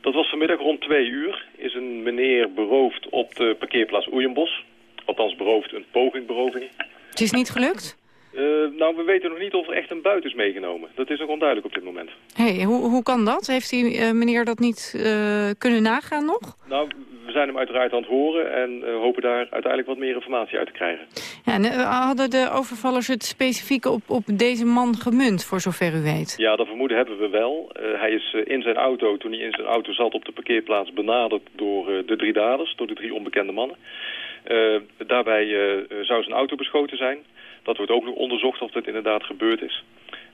Dat was vanmiddag rond twee uur. Is een meneer beroofd op de parkeerplaats Oeienbos. Althans beroofd, een poging beroving.
Het is niet gelukt?
Uh, nou, we weten nog niet of er echt een buit is meegenomen. Dat is nog onduidelijk op dit moment.
Hey, hoe, hoe kan dat? Heeft die uh, meneer dat niet uh, kunnen nagaan nog?
Nou, we zijn hem uiteraard aan het horen en hopen daar uiteindelijk wat meer informatie uit te krijgen.
Ja, en, hadden de overvallers het specifiek op, op deze man gemunt, voor zover u weet?
Ja, dat vermoeden hebben we wel. hij is in zijn auto, toen hij in zijn auto zat op de parkeerplaats, benaderd door de drie daders, door de drie onbekende mannen. daarbij zou zijn auto beschoten zijn. Dat wordt ook nog onderzocht of dit inderdaad gebeurd is.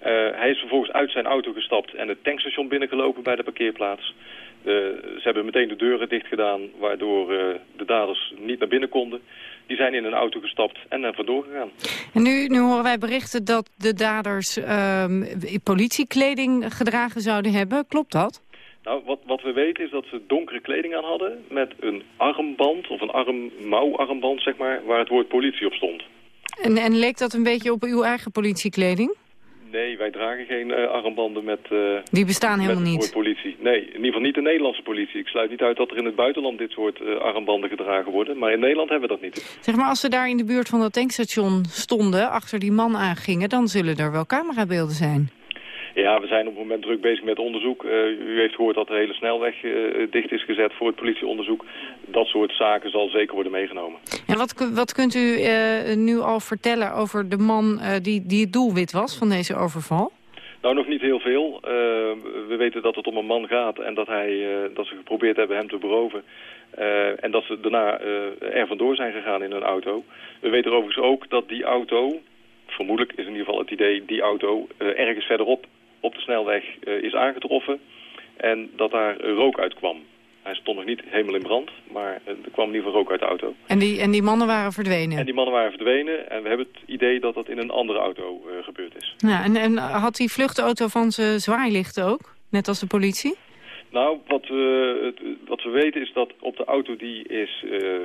Uh, hij is vervolgens uit zijn auto gestapt en het tankstation binnengelopen bij de parkeerplaats. ze hebben meteen de deuren dicht gedaan, waardoor uh, de daders niet naar binnen konden. Die zijn in een auto gestapt en er vandoor gegaan.
En nu, nu horen wij berichten dat de daders uh, politiekleding gedragen zouden hebben. Klopt dat?
Nou, wat, wat we weten is dat ze donkere kleding aan hadden... met een armband of een arm, mouwarmband, zeg maar, waar het woord politie op stond.
En, en leek dat een beetje op uw eigen politiekleding?
Nee, wij dragen geen uh, armbanden met, uh,
Die bestaan helemaal
met
niet?
politie. Nee, in ieder geval niet de Nederlandse politie. Ik sluit niet uit dat er in het buitenland dit soort uh, armbanden gedragen worden. Maar in Nederland hebben we dat niet.
Zeg maar, als ze daar in de buurt van dat tankstation stonden... achter die man aangingen, dan zullen er wel camerabeelden zijn.
Ja, we zijn op het moment druk bezig met onderzoek. Uh, u heeft gehoord dat de hele snelweg uh, dicht is gezet voor het politieonderzoek. Dat soort zaken zal zeker worden meegenomen.
En wat, wat kunt u uh, nu al vertellen over de man die, die het doelwit was van deze overval?
Nou, nog niet heel veel. we weten dat het om een man gaat en dat, hij, dat ze geprobeerd hebben hem te beroven. en dat ze daarna er vandoor zijn gegaan in hun auto. We weten overigens ook dat die auto, vermoedelijk is in ieder geval het idee, die auto ergens verderop op de snelweg uh, is aangetroffen en dat daar uh, rook uitkwam. Hij stond nog niet helemaal in brand, maar uh, er kwam in ieder geval rook uit de auto.
En die, en die mannen waren verdwenen?
En die mannen waren verdwenen en we hebben het idee dat dat in een andere auto gebeurd is.
Ja, en, en had die vluchtauto van zijn zwaailichten ook, net als de politie?
Nou, wat we, wat we weten is dat op de auto die is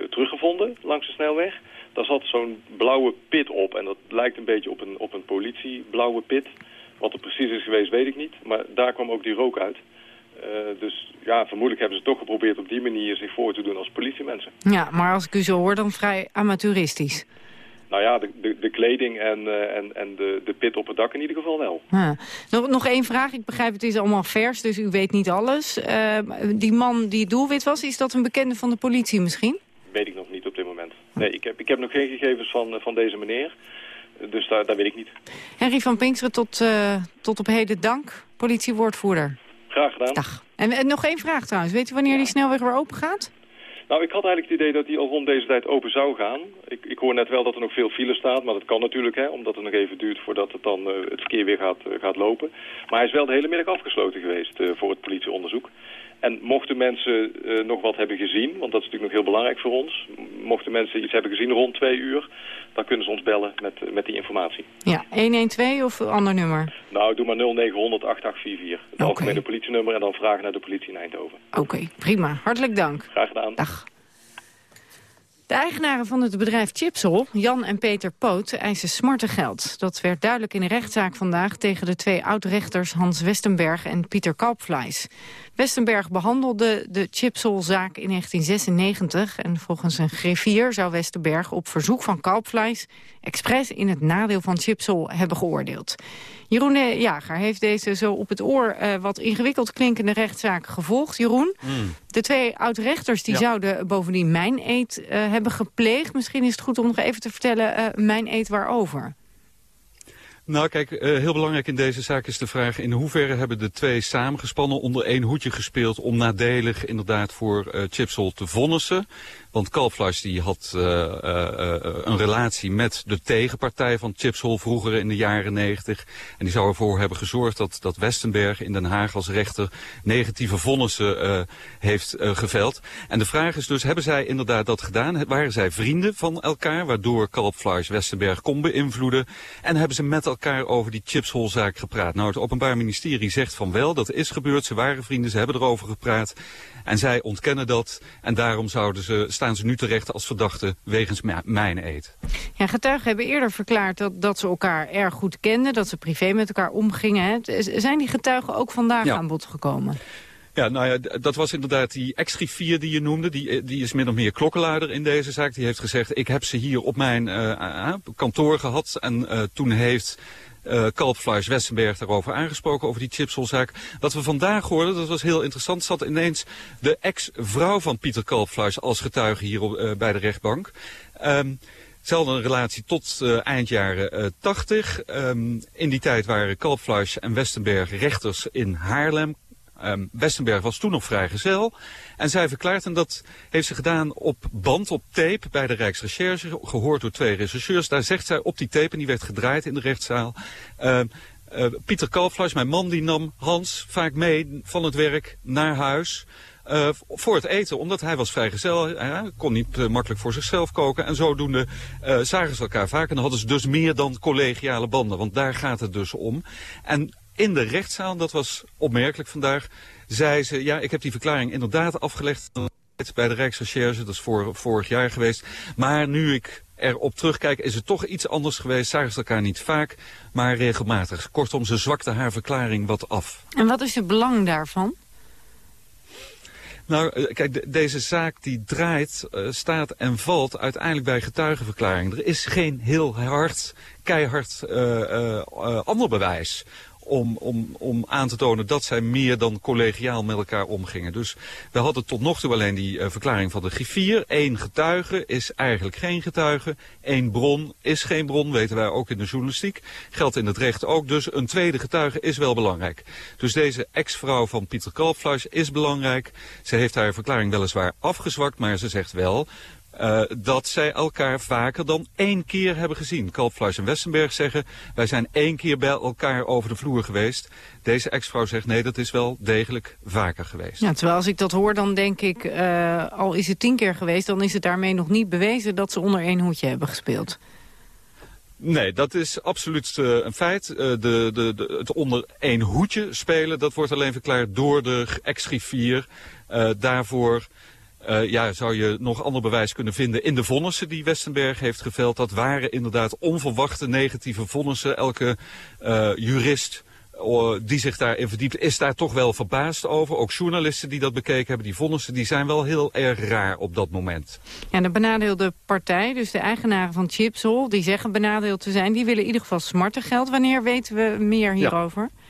teruggevonden langs de snelweg... daar zat zo'n blauwe pit op en dat lijkt een beetje op een, op een politieblauwe pit... Wat er precies is geweest, weet ik niet. Maar daar kwam ook die rook uit. Uh, dus ja, vermoedelijk hebben ze toch geprobeerd op die manier zich voor te doen als politiemensen.
Ja, maar als ik u zo hoor, dan vrij amateuristisch.
Nou ja, de, de, de kleding en, uh, en, en de, de pit op het dak in ieder geval wel.
Ja. Nog, nog één vraag. Ik begrijp het is allemaal vers, dus u weet niet alles. Uh, die man die doelwit was, is dat een bekende van de politie misschien?
Weet ik nog niet op dit moment. Nee, ik heb, ik heb nog geen gegevens van, van deze meneer. Dus daar, daar weet ik niet.
Henry van Pinksteren, tot, tot op heden dank. Politiewoordvoerder.
Graag gedaan.
Dag. En, en, nog één vraag trouwens. Weet u wanneer die snelweg weer open gaat?
Nou, ik had eigenlijk het idee dat die al rond deze tijd open zou gaan. Ik, ik hoor net wel dat er nog veel file staat, maar dat kan natuurlijk, hè, omdat het nog even duurt voordat het dan uh, het verkeer weer gaat, uh, gaat lopen. Maar hij is wel de hele middag afgesloten geweest uh, voor het politieonderzoek. En mochten mensen uh, nog wat hebben gezien, want dat is natuurlijk nog heel belangrijk voor ons. Mochten mensen iets hebben gezien rond twee uur, dan kunnen ze ons bellen met, met die informatie.
Ja, 112 of een ander nummer?
Nou, doe maar 0900 8844. Het okay. algemene politienummer en dan vragen naar de politie in Eindhoven.
Oké, okay, prima. Hartelijk dank.
Graag gedaan.
Dag. De eigenaren van het bedrijf Chipsol, Jan en Peter Poot, eisen smarte geld. Dat werd duidelijk in een rechtszaak vandaag tegen de twee oud-rechters Hans Westenberg en Pieter Kalpfleis. Westenberg behandelde de Chipsol-zaak in 1996... en volgens een griffier zou Westenberg op verzoek van Kalpfleis... expres in het nadeel van Chipsol hebben geoordeeld. Jeroen Jager heeft deze zo op het oor uh, wat ingewikkeld klinkende rechtszaak gevolgd. Jeroen, mm. de twee oud-rechters die ja. zouden bovendien mijn eet uh, hebben gepleegd. Misschien is het goed om nog even te vertellen uh, mijn eet waarover.
Nou kijk, uh, heel belangrijk in deze zaak is de vraag... in hoeverre hebben de twee samengespannen onder één hoedje gespeeld... om nadelig inderdaad voor uh, Chipsol te vonnissen. Want Kalfluis die had uh, een relatie met de tegenpartij van Chipsol vroeger in de jaren negentig. En die zou ervoor hebben gezorgd dat, dat Westenberg in Den Haag als rechter negatieve vonnissen heeft geveld. En de vraag is dus, hebben zij inderdaad dat gedaan? Waren zij vrienden van elkaar, waardoor Kalfluis Westenberg kon beïnvloeden? En hebben ze met elkaar over die Chipsol-zaak gepraat? Nou, het Openbaar Ministerie zegt van wel, dat is gebeurd. Ze waren vrienden, ze hebben erover gepraat. En zij ontkennen dat. En daarom zouden ze, staan ze nu terecht als verdachte wegens mijn eet.
Ja, getuigen hebben eerder verklaard dat, dat ze elkaar erg goed kenden. Dat ze privé met elkaar omgingen. Hè. Zijn die getuigen ook vandaag ja. aan bod gekomen?
Ja, nou ja, dat was inderdaad die ex-griffier die je noemde. Die, die is min of meer klokkenluider in deze zaak. Die heeft gezegd, ik heb ze hier op mijn uh, kantoor gehad. En uh, toen heeft uh, Kalpfleisch Westenberg daarover aangesproken, over die Chipsolzaak. Wat we vandaag hoorden, dat was heel interessant, zat ineens de ex-vrouw van Pieter Kalpfleisch als getuige hier op, bij de rechtbank. Um, relatie tot uh, eind jaren uh, 80. Um, in die tijd waren Kalpfleisch en Westenberg rechters in Haarlem. Um, Westenberg was toen nog vrijgezel. En zij verklaart, en dat heeft ze gedaan op band, op tape bij de Rijksrecherche, gehoord door twee rechercheurs. Daar zegt zij op die tape, en die werd gedraaid in de rechtszaal. Uh, uh, Pieter Kalfluis, mijn man, die nam Hans vaak mee van het werk naar huis. Uh, voor het eten, omdat hij was vrijgezel. Hij kon niet uh, makkelijk voor zichzelf koken. En zodoende zagen ze elkaar vaak. En dan hadden ze dus meer dan collegiale banden. Want daar gaat het dus om. En in de rechtszaal, dat was opmerkelijk vandaag, zei ze... ja, ik heb die verklaring inderdaad afgelegd bij de Rijksrecherche. Dat is voor, vorig jaar geweest. Maar nu ik erop terugkijk, is het toch iets anders geweest. Zagen ze elkaar niet vaak, maar regelmatig. Kortom, ze zwakte haar verklaring wat af.
En wat is het belang daarvan?
Nou, eh, kijk, deze zaak die draait, uh, staat en valt uiteindelijk bij getuigenverklaring. Er is geen heel hard, keihard uh, ander bewijs om, om, om aan te tonen dat zij meer dan collegiaal met elkaar omgingen. Dus we hadden tot nog toe alleen die uh, verklaring van de griffier. Eén getuige is eigenlijk geen getuige. Eén bron is geen bron, weten wij ook in de journalistiek. Geldt in het recht ook. Dus een tweede getuige is wel belangrijk. Dus deze ex-vrouw van Pieter Kalfleisch is belangrijk. Ze heeft haar verklaring weliswaar afgezwakt, maar ze zegt wel... Uh, dat zij elkaar vaker dan één keer hebben gezien. Kalpfluis en Westenberg zeggen, wij zijn één keer bij elkaar over de vloer geweest. Deze ex-vrouw zegt, nee, dat is wel degelijk vaker geweest.
Ja, terwijl als ik dat hoor, dan denk ik, uh, al is het tien keer geweest... dan is het daarmee nog niet bewezen dat ze onder één hoedje hebben gespeeld.
Nee, dat is absoluut uh, een feit. Uh, de, de, de, het onder één hoedje spelen, dat wordt alleen verklaard door de ex-griffier. Uh, daarvoor uh, ja, zou je nog ander bewijs kunnen vinden in de vonnissen die Westenberg heeft geveld. Dat waren inderdaad onverwachte negatieve vonnissen. Elke uh, jurist uh, die zich daarin verdiept is daar toch wel verbaasd over. Ook journalisten die dat bekeken hebben, die vonnissen, die zijn wel heel erg raar op dat moment.
Ja, de benadeelde partij, dus de eigenaren van Chipsol, die zeggen benadeeld te zijn, die willen in ieder geval smartengeld. Wanneer weten we meer hierover? Ja.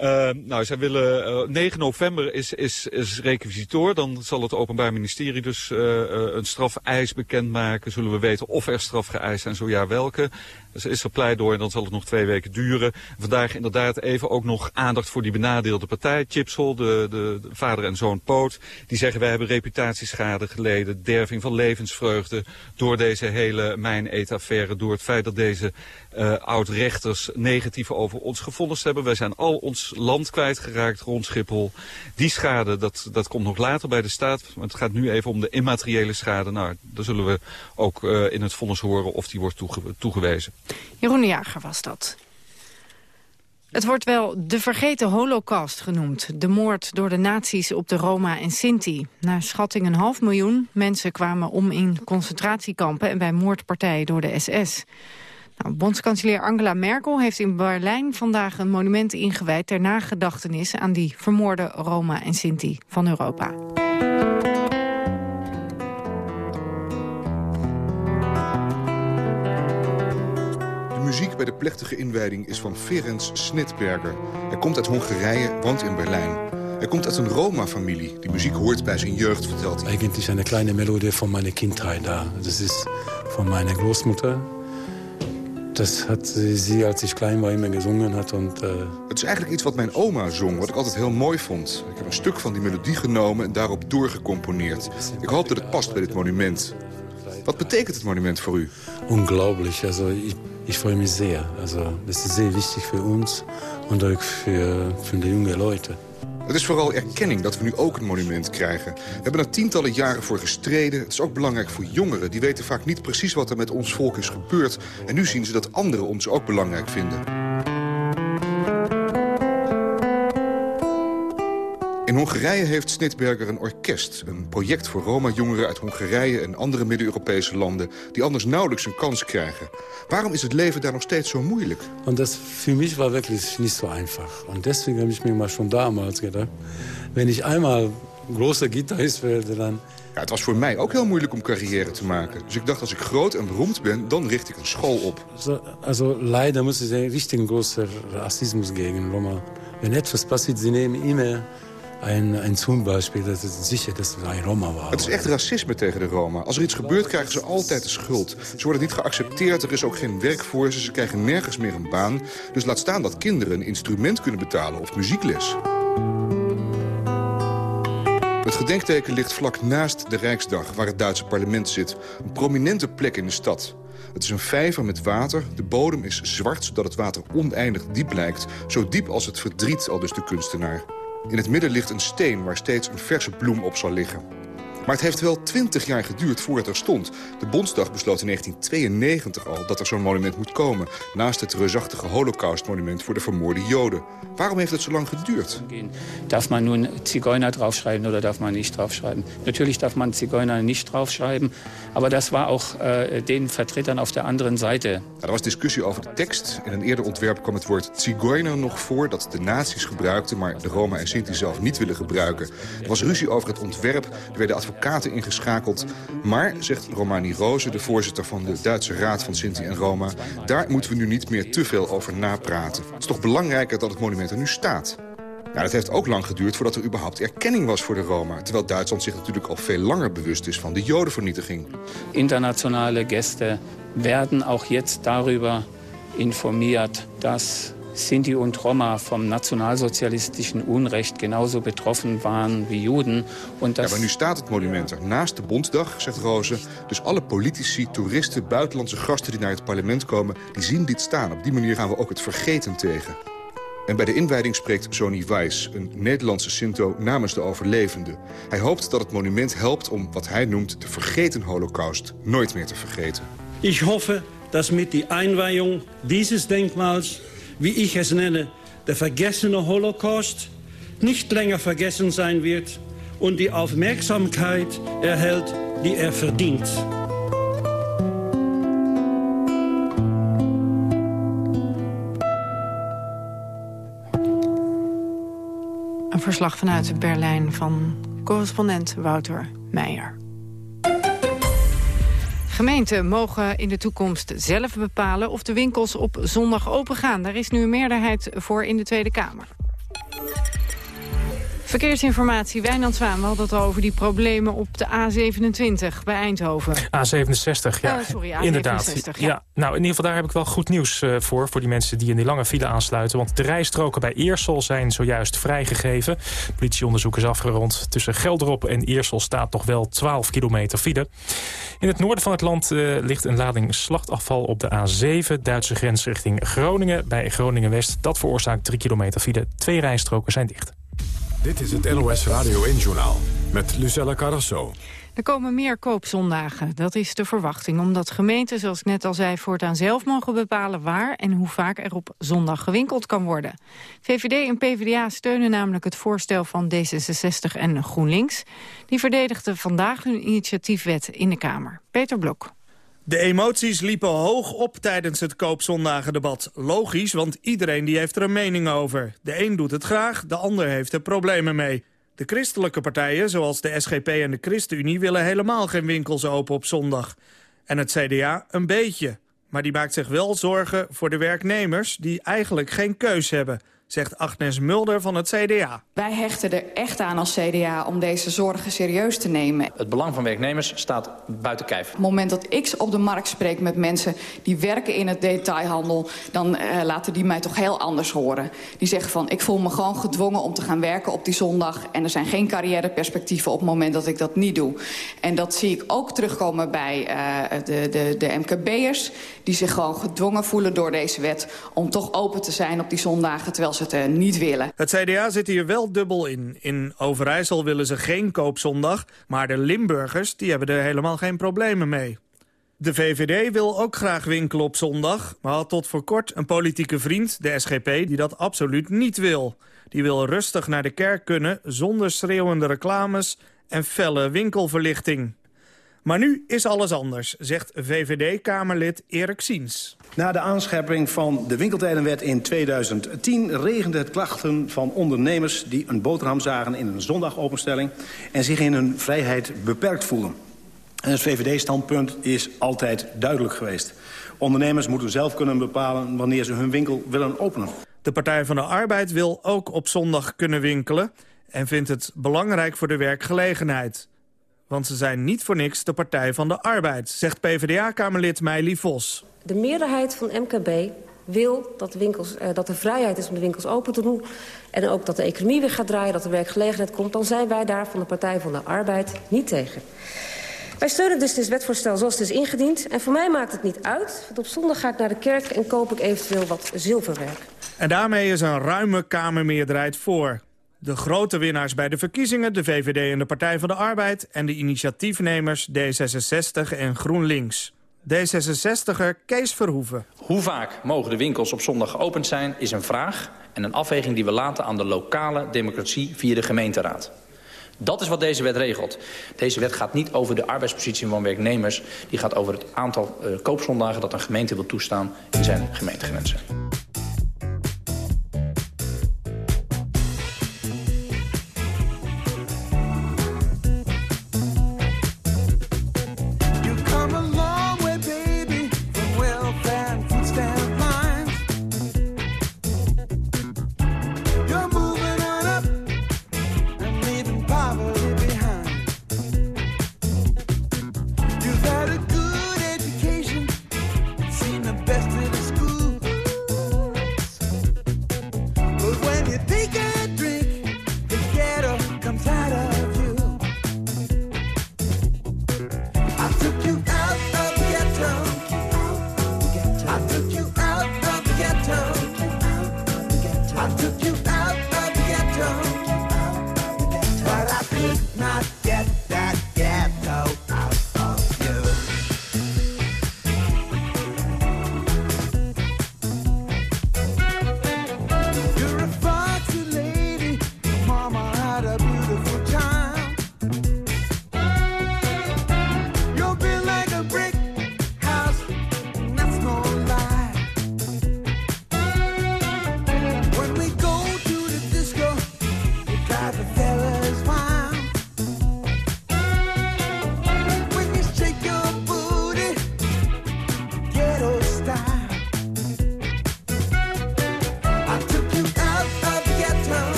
Uh, nou, zij willen, uh, 9 november is, is, is requisitor. Dan zal het Openbaar Ministerie dus uh, een strafeis bekendmaken. Zullen we weten of er straf geëist en zo ja welke. Dus is er pleidooi en dan zal het nog twee weken duren. Vandaag inderdaad even ook nog aandacht voor die benadeelde partij. Chipsol, de, de, de vader en zoon Poot. Die zeggen wij hebben reputatieschade geleden. Derving van levensvreugde door deze hele mijn-eet-affaire. Door het feit dat deze uh, oud-rechters negatief over ons gevonnist hebben. Wij zijn al ons land kwijtgeraakt rond Schiphol. Die schade, dat, dat komt nog later bij de staat. Maar het gaat nu even om de immateriële schade. Nou, daar zullen we ook uh, in het vonnis horen of die wordt toege toegewezen.
Jeroen de Jager was dat. Het wordt wel de vergeten holocaust genoemd. De moord door de nazi's op de Roma en Sinti. Naar schatting een half miljoen mensen kwamen om in concentratiekampen... en bij moordpartijen door de SS. Nou, bondskanselier Angela Merkel heeft in Berlijn vandaag een monument ingewijd... ter nagedachtenis aan die vermoorde Roma en Sinti van Europa.
Muziek bij de plechtige inwijding is van Ferenc Snitberger. Hij komt uit Hongarije, woont in Berlijn. Hij komt uit een Roma-familie. Die muziek hoort bij zijn jeugd, vertelt hij.
Eigenlijk een kleine melodie van mijn kindheit daar. Dat is van mijn grootmoeder. Dat had ze als ik klein was immer gezongen had. Uh...
Het is eigenlijk iets wat mijn oma zong, wat ik altijd heel mooi vond. Ik heb een stuk van die melodie genomen en daarop doorgecomponeerd. Ik hoop dat het past bij dit monument. Wat betekent het monument voor u?
Ongelooflijk. Also, ik, ik freue mich sehr. Also, das ist sehr wichtig für uns und auch für, für die junge Leute.
Het is vooral erkenning dat we nu ook een monument krijgen. We hebben er tientallen jaren voor gestreden. Het is ook belangrijk voor jongeren. Die weten vaak niet precies wat er met ons volk is gebeurd. En nu zien ze dat anderen ons ook belangrijk vinden. In Hongarije heeft Snitberger een orkest. Een project voor Roma-jongeren uit Hongarije en andere Midden-Europese landen... die anders nauwelijks een kans krijgen. Waarom is het leven daar nog steeds zo moeilijk?
Das für mich war wirklich nicht so einfach. Und deswegen habe ich mir mal schon damals gedacht... wenn ich einmal großer Gitarrist werde, dann...
Ja, het was voor mij ook heel moeilijk om carrière te maken. Dus ik dacht, als ik groot en beroemd ben, dan richt ik een school op.
So, also leider muss es einen richtig großen Rassismus gegen Roma. Wenn etwas passiert, sie nehmen immer een, een dat het zeker dat het een Roma was.
Het is echt racisme tegen de Roma. Als er iets gebeurt, krijgen ze altijd de schuld. Ze worden niet geaccepteerd, er is ook geen werk voor ze. Ze krijgen nergens meer een baan. Dus laat staan dat kinderen een instrument kunnen betalen of muziekles. Het gedenkteken ligt vlak naast de Rijksdag, waar het Duitse parlement zit. Een prominente plek in de stad. Het is een vijver met water. De bodem is zwart, zodat het water oneindig diep lijkt. Zo diep als het verdriet, al dus de kunstenaar. In het midden ligt een steen waar steeds een verse bloem op zal liggen. Maar het heeft wel twintig jaar geduurd voordat er stond. De Bondsdag besloot in 1992 al dat er zo'n monument moet komen... naast het reusachtige holocaustmonument voor de vermoorde Joden. Waarom heeft het zo lang geduurd?
Darf man nun Zigeuner draufschreiben oder darf man nicht draufschreiben? Natürlich darf man Zigeuner nicht draufschreiben, aber das war auch äh, den Vertretern auf der anderen Seite.
Nou, er was discussie over de tekst. In een eerder ontwerp kwam het woord Zigeuner nog voor... dat de nazi's gebruikten, maar de Roma en Sinti zelf niet willen gebruiken. Er was ruzie over het ontwerp, er werden advocaten ingeschakeld. Maar, zegt Romani Roze, de voorzitter van de Duitse Raad van Sinti en Roma... daar moeten we nu niet meer te veel over napraten. Het is toch belangrijker dat het monument er nu staat. Nou, het heeft ook lang geduurd voordat er überhaupt erkenning was voor de Roma. Terwijl Duitsland zich natuurlijk al veel langer bewust is van de jodenvernietiging.
Internationale Gäste werden auch jetzt darüber informiert, dass Sinti und Roma vom nationalsozialistischen Unrecht genauso betroffen waren wie Juden. Und
Ja,
das
maar nu staat het monument er naast de Bondsdag, zegt Roze. Dus alle politici, toeristen, buitenlandse gasten die naar het parlement komen... die zien dit staan. Op die manier gaan we ook het vergeten tegen. En bij de inwijding spreekt Sony Weiss, een Nederlandse Sinto namens de overlevenden. Hij hoopt dat het monument helpt om wat hij noemt de vergeten holocaust nooit meer te vergeten.
Ich hoffe, dass mit die Einweihung dieses Denkmals, wie ich es nenne, der vergessene Holocaust, nicht länger vergessen sein wird und die Aufmerksamkeit erhält, die er verdient.
Een verslag vanuit Berlijn van correspondent Wouter Meijer. Gemeenten mogen in de toekomst zelf bepalen of de winkels op zondag open gaan. Daar is nu een meerderheid voor in de Tweede Kamer. Verkeersinformatie, Wijnand Zwaan, we hadden het al over die problemen op de A27 bij Eindhoven.
A67, ja.
Oh, sorry, A67,
Inderdaad.
ja.
Nou, in ieder geval daar heb ik wel goed nieuws eh, voor... voor die mensen die in die lange file aansluiten. Want de rijstroken bij Eersel zijn zojuist vrijgegeven. Politieonderzoek is afgerond. Tussen Gelderop en Eersel staat nog wel 12 kilometer file. In het noorden van het land eh, ligt een lading slachtafval op de A7... Duitse grens richting Groningen. Bij Groningen-West, dat veroorzaakt 3 kilometer file. Twee rijstroken zijn dicht.
Dit is het NOS Radio 1-journaal met Lucella Carrasso.
Er komen meer koopzondagen, dat is de verwachting. Omdat gemeenten, zoals ik net al zei, voortaan zelf mogen bepalen... waar en hoe vaak er op zondag gewinkeld kan worden. VVD en PvdA steunen namelijk het voorstel van D66 en GroenLinks. Die verdedigden vandaag hun initiatiefwet in de Kamer. Peter Blok.
De emoties liepen hoog op tijdens het koopzondagendebat. Logisch, want iedereen die heeft er een mening over. De een doet het graag, de ander heeft er problemen mee. De christelijke partijen, zoals de SGP en de ChristenUnie... willen helemaal geen winkels open op zondag. En het CDA een beetje. Maar die maakt zich wel zorgen voor de werknemers... die eigenlijk geen keus hebben, zegt Agnes Mulder van het CDA.
Wij hechten er echt aan als CDA om deze zorgen serieus te nemen.
Het belang van werknemers staat buiten kijf.
Op het moment dat ik op de markt spreek met mensen die werken in het detailhandel... dan eh, laten die mij toch heel anders horen. Die zeggen van, ik voel me gewoon gedwongen om te gaan werken op die zondag... en er zijn geen carrièreperspectieven op het moment dat ik dat niet doe. En dat zie ik ook terugkomen bij eh, de, de, de MKB'ers... die zich gewoon gedwongen voelen door deze wet... om toch open te zijn op die zondagen, terwijl het eh, niet willen.
CDA zit hier wel dubbel in. In Overijssel willen ze geen koopzondag, maar de Limburgers die hebben er helemaal geen problemen mee. De VVD wil ook graag winkelen op zondag, maar had tot voor kort een politieke vriend, de SGP, die dat absoluut niet wil. Die wil rustig naar de kerk kunnen zonder schreeuwende reclames en felle winkelverlichting. Maar nu is alles anders, zegt VVD-Kamerlid Erik Siens.
Na de aanscherping van de winkeltijdenwet in 2010 regende het klachten van ondernemers die een boterham zagen in een zondagopenstelling en zich in hun vrijheid beperkt voelen. En het VVD-standpunt is altijd duidelijk geweest. Ondernemers moeten zelf kunnen bepalen wanneer ze hun winkel willen openen.
De Partij van de Arbeid wil ook op zondag kunnen winkelen... en vindt het belangrijk voor de werkgelegenheid. Want ze zijn niet voor niks de Partij van de Arbeid... zegt PvdA-kamerlid Meili Vos.
De meerderheid van MKB wil dat, de winkels, eh, dat er vrijheid is om de winkels open te doen... en ook dat de economie weer gaat draaien, dat er werkgelegenheid komt... dan zijn wij daar van de Partij van de Arbeid niet tegen. Wij steunen dus dit wetvoorstel zoals het is ingediend. En voor mij maakt het niet uit, want op zondag ga ik naar de kerk... en koop ik eventueel wat zilverwerk.
En daarmee is een ruime Kamermeerderheid voor. De grote winnaars bij de verkiezingen, de VVD en de Partij van de Arbeid... en de initiatiefnemers D66 en GroenLinks. D66er Kees Verhoeven.
Hoe vaak mogen de winkels op zondag geopend zijn, is een vraag... en een afweging die we laten aan de lokale democratie via de gemeenteraad. Dat is wat deze wet regelt. Deze wet gaat niet over de arbeidspositie van werknemers. Die gaat over het aantal uh, koopzondagen dat een gemeente wil toestaan in zijn gemeentegrenzen.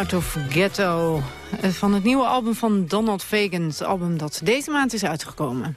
Out of Ghetto. Eh, van het nieuwe album van Donald Fagan. Het album dat deze maand is uitgekomen.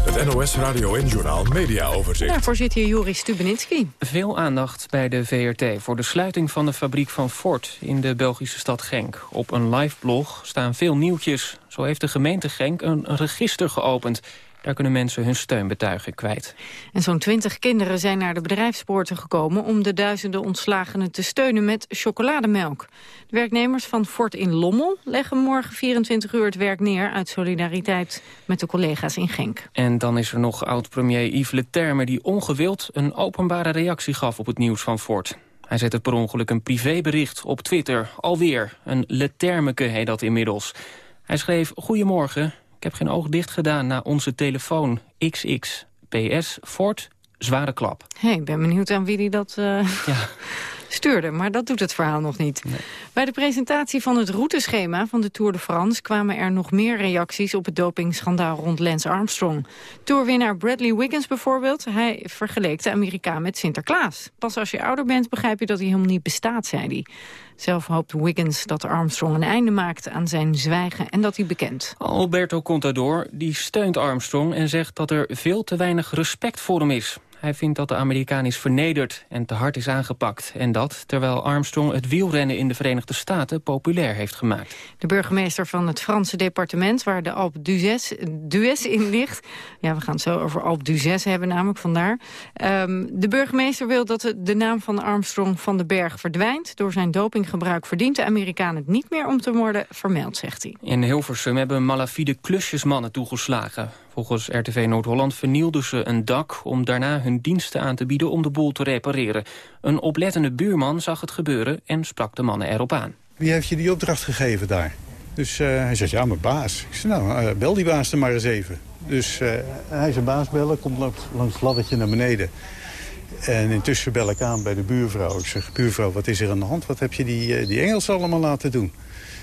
Het NOS Radio en Journal Media Overzicht.
Ja, voorzitter Joris Stubenitski.
Veel aandacht bij de VRT voor de sluiting van de fabriek van Ford in de Belgische stad Genk. Op een live blog staan veel nieuwtjes. Zo heeft de gemeente Genk een register geopend. Daar kunnen mensen hun steun betuigen kwijt.
En zo'n twintig kinderen zijn naar de bedrijfspoorten gekomen... om de duizenden ontslagenen te steunen met chocolademelk. De werknemers van Fort in Lommel leggen morgen 24 uur het werk neer... uit solidariteit met de collega's in Genk.
En dan is er nog oud-premier Yves Leterme... die ongewild een openbare reactie gaf op het nieuws van Fort. Hij zette per ongeluk een privébericht op Twitter. Alweer, een Letermeke heet dat inmiddels. Hij schreef, Goedemorgen, heb geen oog dicht gedaan naar onze telefoon XX. PS, Fort, zware klap.
Hey, ik ben benieuwd aan wie die dat uh, ja. stuurde, maar dat doet het verhaal nog niet. Bij de presentatie van het routeschema van de Tour de France... kwamen er nog meer reacties op het dopingschandaal rond Lance Armstrong. Tourwinnaar Bradley Wiggins bijvoorbeeld, hij vergeleek de Amerikaan met Sinterklaas. Pas als je ouder bent begrijp je dat hij helemaal niet bestaat, zei hij. Zelf hoopt Wiggins dat Armstrong een einde maakt aan zijn zwijgen en dat hij bekend.
Alberto Contador die steunt Armstrong en zegt dat er veel te weinig respect voor hem is. Hij vindt dat de Amerikaan is vernederd en te hard is aangepakt. En dat terwijl Armstrong het wielrennen in de Verenigde Staten populair heeft gemaakt.
De burgemeester van het Franse departement waar de Alpe d'Huez in ligt... ja, we gaan het zo over Alpe d'Huez hebben namelijk vandaar. Um, de burgemeester wil dat de naam van Armstrong van de Berg verdwijnt. Door zijn dopinggebruik verdient de Amerikaan het niet meer om te worden vermeld, zegt hij.
In Hilversum hebben malafide klusjesmannen toegeslagen. Volgens RTV Noord-Holland vernielden ze een dak om daarna hun diensten aan te bieden om de boel te repareren. Een oplettende buurman zag het gebeuren en sprak de mannen erop aan.
Wie heeft je die opdracht gegeven daar? Dus uh, hij zegt, ja, mijn baas. Ik zeg, nou, uh, bel die baas er maar eens even. Dus uh, hij zijn baas bellen, komt langs, langs het laddertje naar beneden. En intussen bel ik aan bij de buurvrouw. Ik zeg, buurvrouw, wat is er aan de hand? Wat heb je die, die Engelsen allemaal laten doen?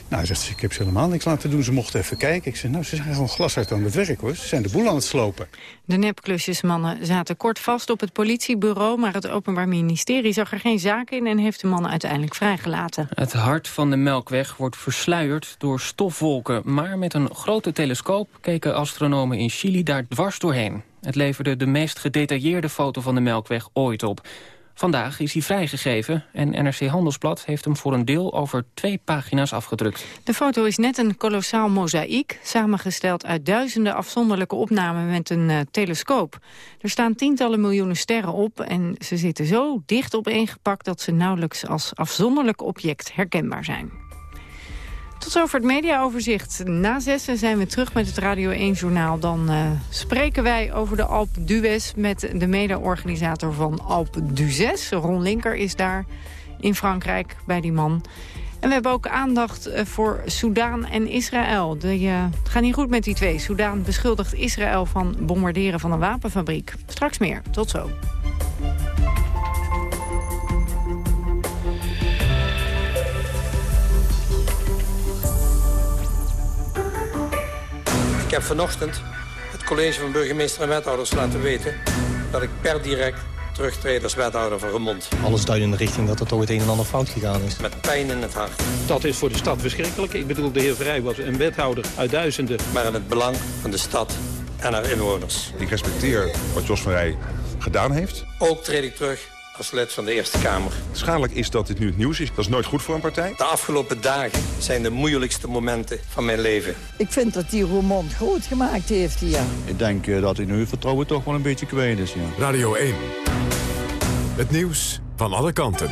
Nou, zegt ze, ik heb ze helemaal niks laten doen. Ze mochten even kijken. Ik zeg, nou, ze zijn gewoon glashard aan het werk, hoor. Ze zijn de boel aan het slopen.
De nepklusjesmannen zaten kort vast op het politiebureau... maar het Openbaar Ministerie zag er geen zaak in... en heeft de mannen uiteindelijk vrijgelaten.
Het hart van de Melkweg wordt versluierd door stofwolken. Maar met een grote telescoop keken astronomen in Chili daar dwars doorheen. Het leverde de meest gedetailleerde foto van de Melkweg ooit op. Vandaag is hij vrijgegeven en NRC Handelsblad heeft hem voor een deel over twee pagina's afgedrukt.
De foto is net een kolossaal mozaïek, samengesteld uit duizenden afzonderlijke opnamen met een uh, telescoop. Er staan tientallen miljoenen sterren op en ze zitten zo dicht opeengepakt dat ze nauwelijks als afzonderlijk object herkenbaar zijn. Tot zover het mediaoverzicht. Na zessen zijn we terug met het Radio 1-journaal. Dan uh, spreken wij over de Alp d'Huez met de mede-organisator van Alp d'Huez. Ron Linker is daar in Frankrijk bij die man. En we hebben ook aandacht eh, voor Soudaan en Israël. De, uh, het gaat niet goed met die twee. Soudaan beschuldigt Israël van bombarderen van een wapenfabriek. Straks meer. Tot zo.
Heb vanochtend het college van burgemeester en wethouders laten weten... dat ik per direct terugtreed als wethouder van Remond.
Alles duidt in de richting dat er toch het een en ander fout gegaan is.
Met pijn in het hart.
Dat is voor de stad verschrikkelijk. Ik bedoel, de heer Vrij was een wethouder uit duizenden.
Maar in het belang van de stad en haar inwoners.
Ik respecteer wat Jos van Rij gedaan heeft.
Ook treed ik terug als lid van de Eerste Kamer.
Schadelijk is dat dit nu het nieuws is. Dat is nooit goed voor een partij.
De afgelopen dagen zijn de moeilijkste momenten van mijn leven.
Ik vind dat die Roermond goed gemaakt heeft hier.
Ik denk uh, dat hij nu vertrouwen toch wel een beetje kwijt is. Ja.
Radio 1. Het nieuws van alle kanten.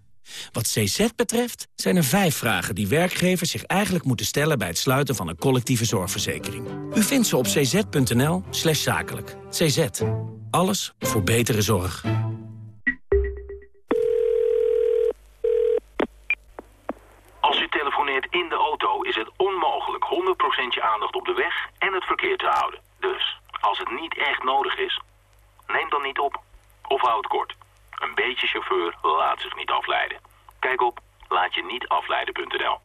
Wat CZ betreft zijn er vijf vragen die werkgevers zich eigenlijk moeten stellen... bij het sluiten van een collectieve zorgverzekering. U vindt ze op cz.nl slash zakelijk. CZ. Alles voor betere zorg.
Als u telefoneert in de auto is het onmogelijk 100% je aandacht op de weg en het verkeer te houden. Dus, als het niet echt nodig is, neem dan niet op. Of houd kort. Een beetje chauffeur laat zich niet afleiden. Kijk op laatje-niet-afleiden.nl.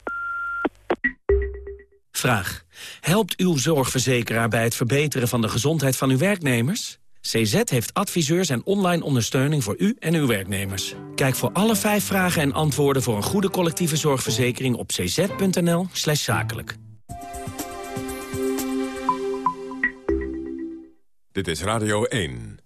Vraag. Helpt uw zorgverzekeraar bij het verbeteren van de gezondheid van uw werknemers? CZ heeft adviseurs en online ondersteuning voor u en uw werknemers. Kijk voor alle vijf vragen en antwoorden voor een goede collectieve zorgverzekering op cz.nl slash zakelijk.
Dit is Radio 1.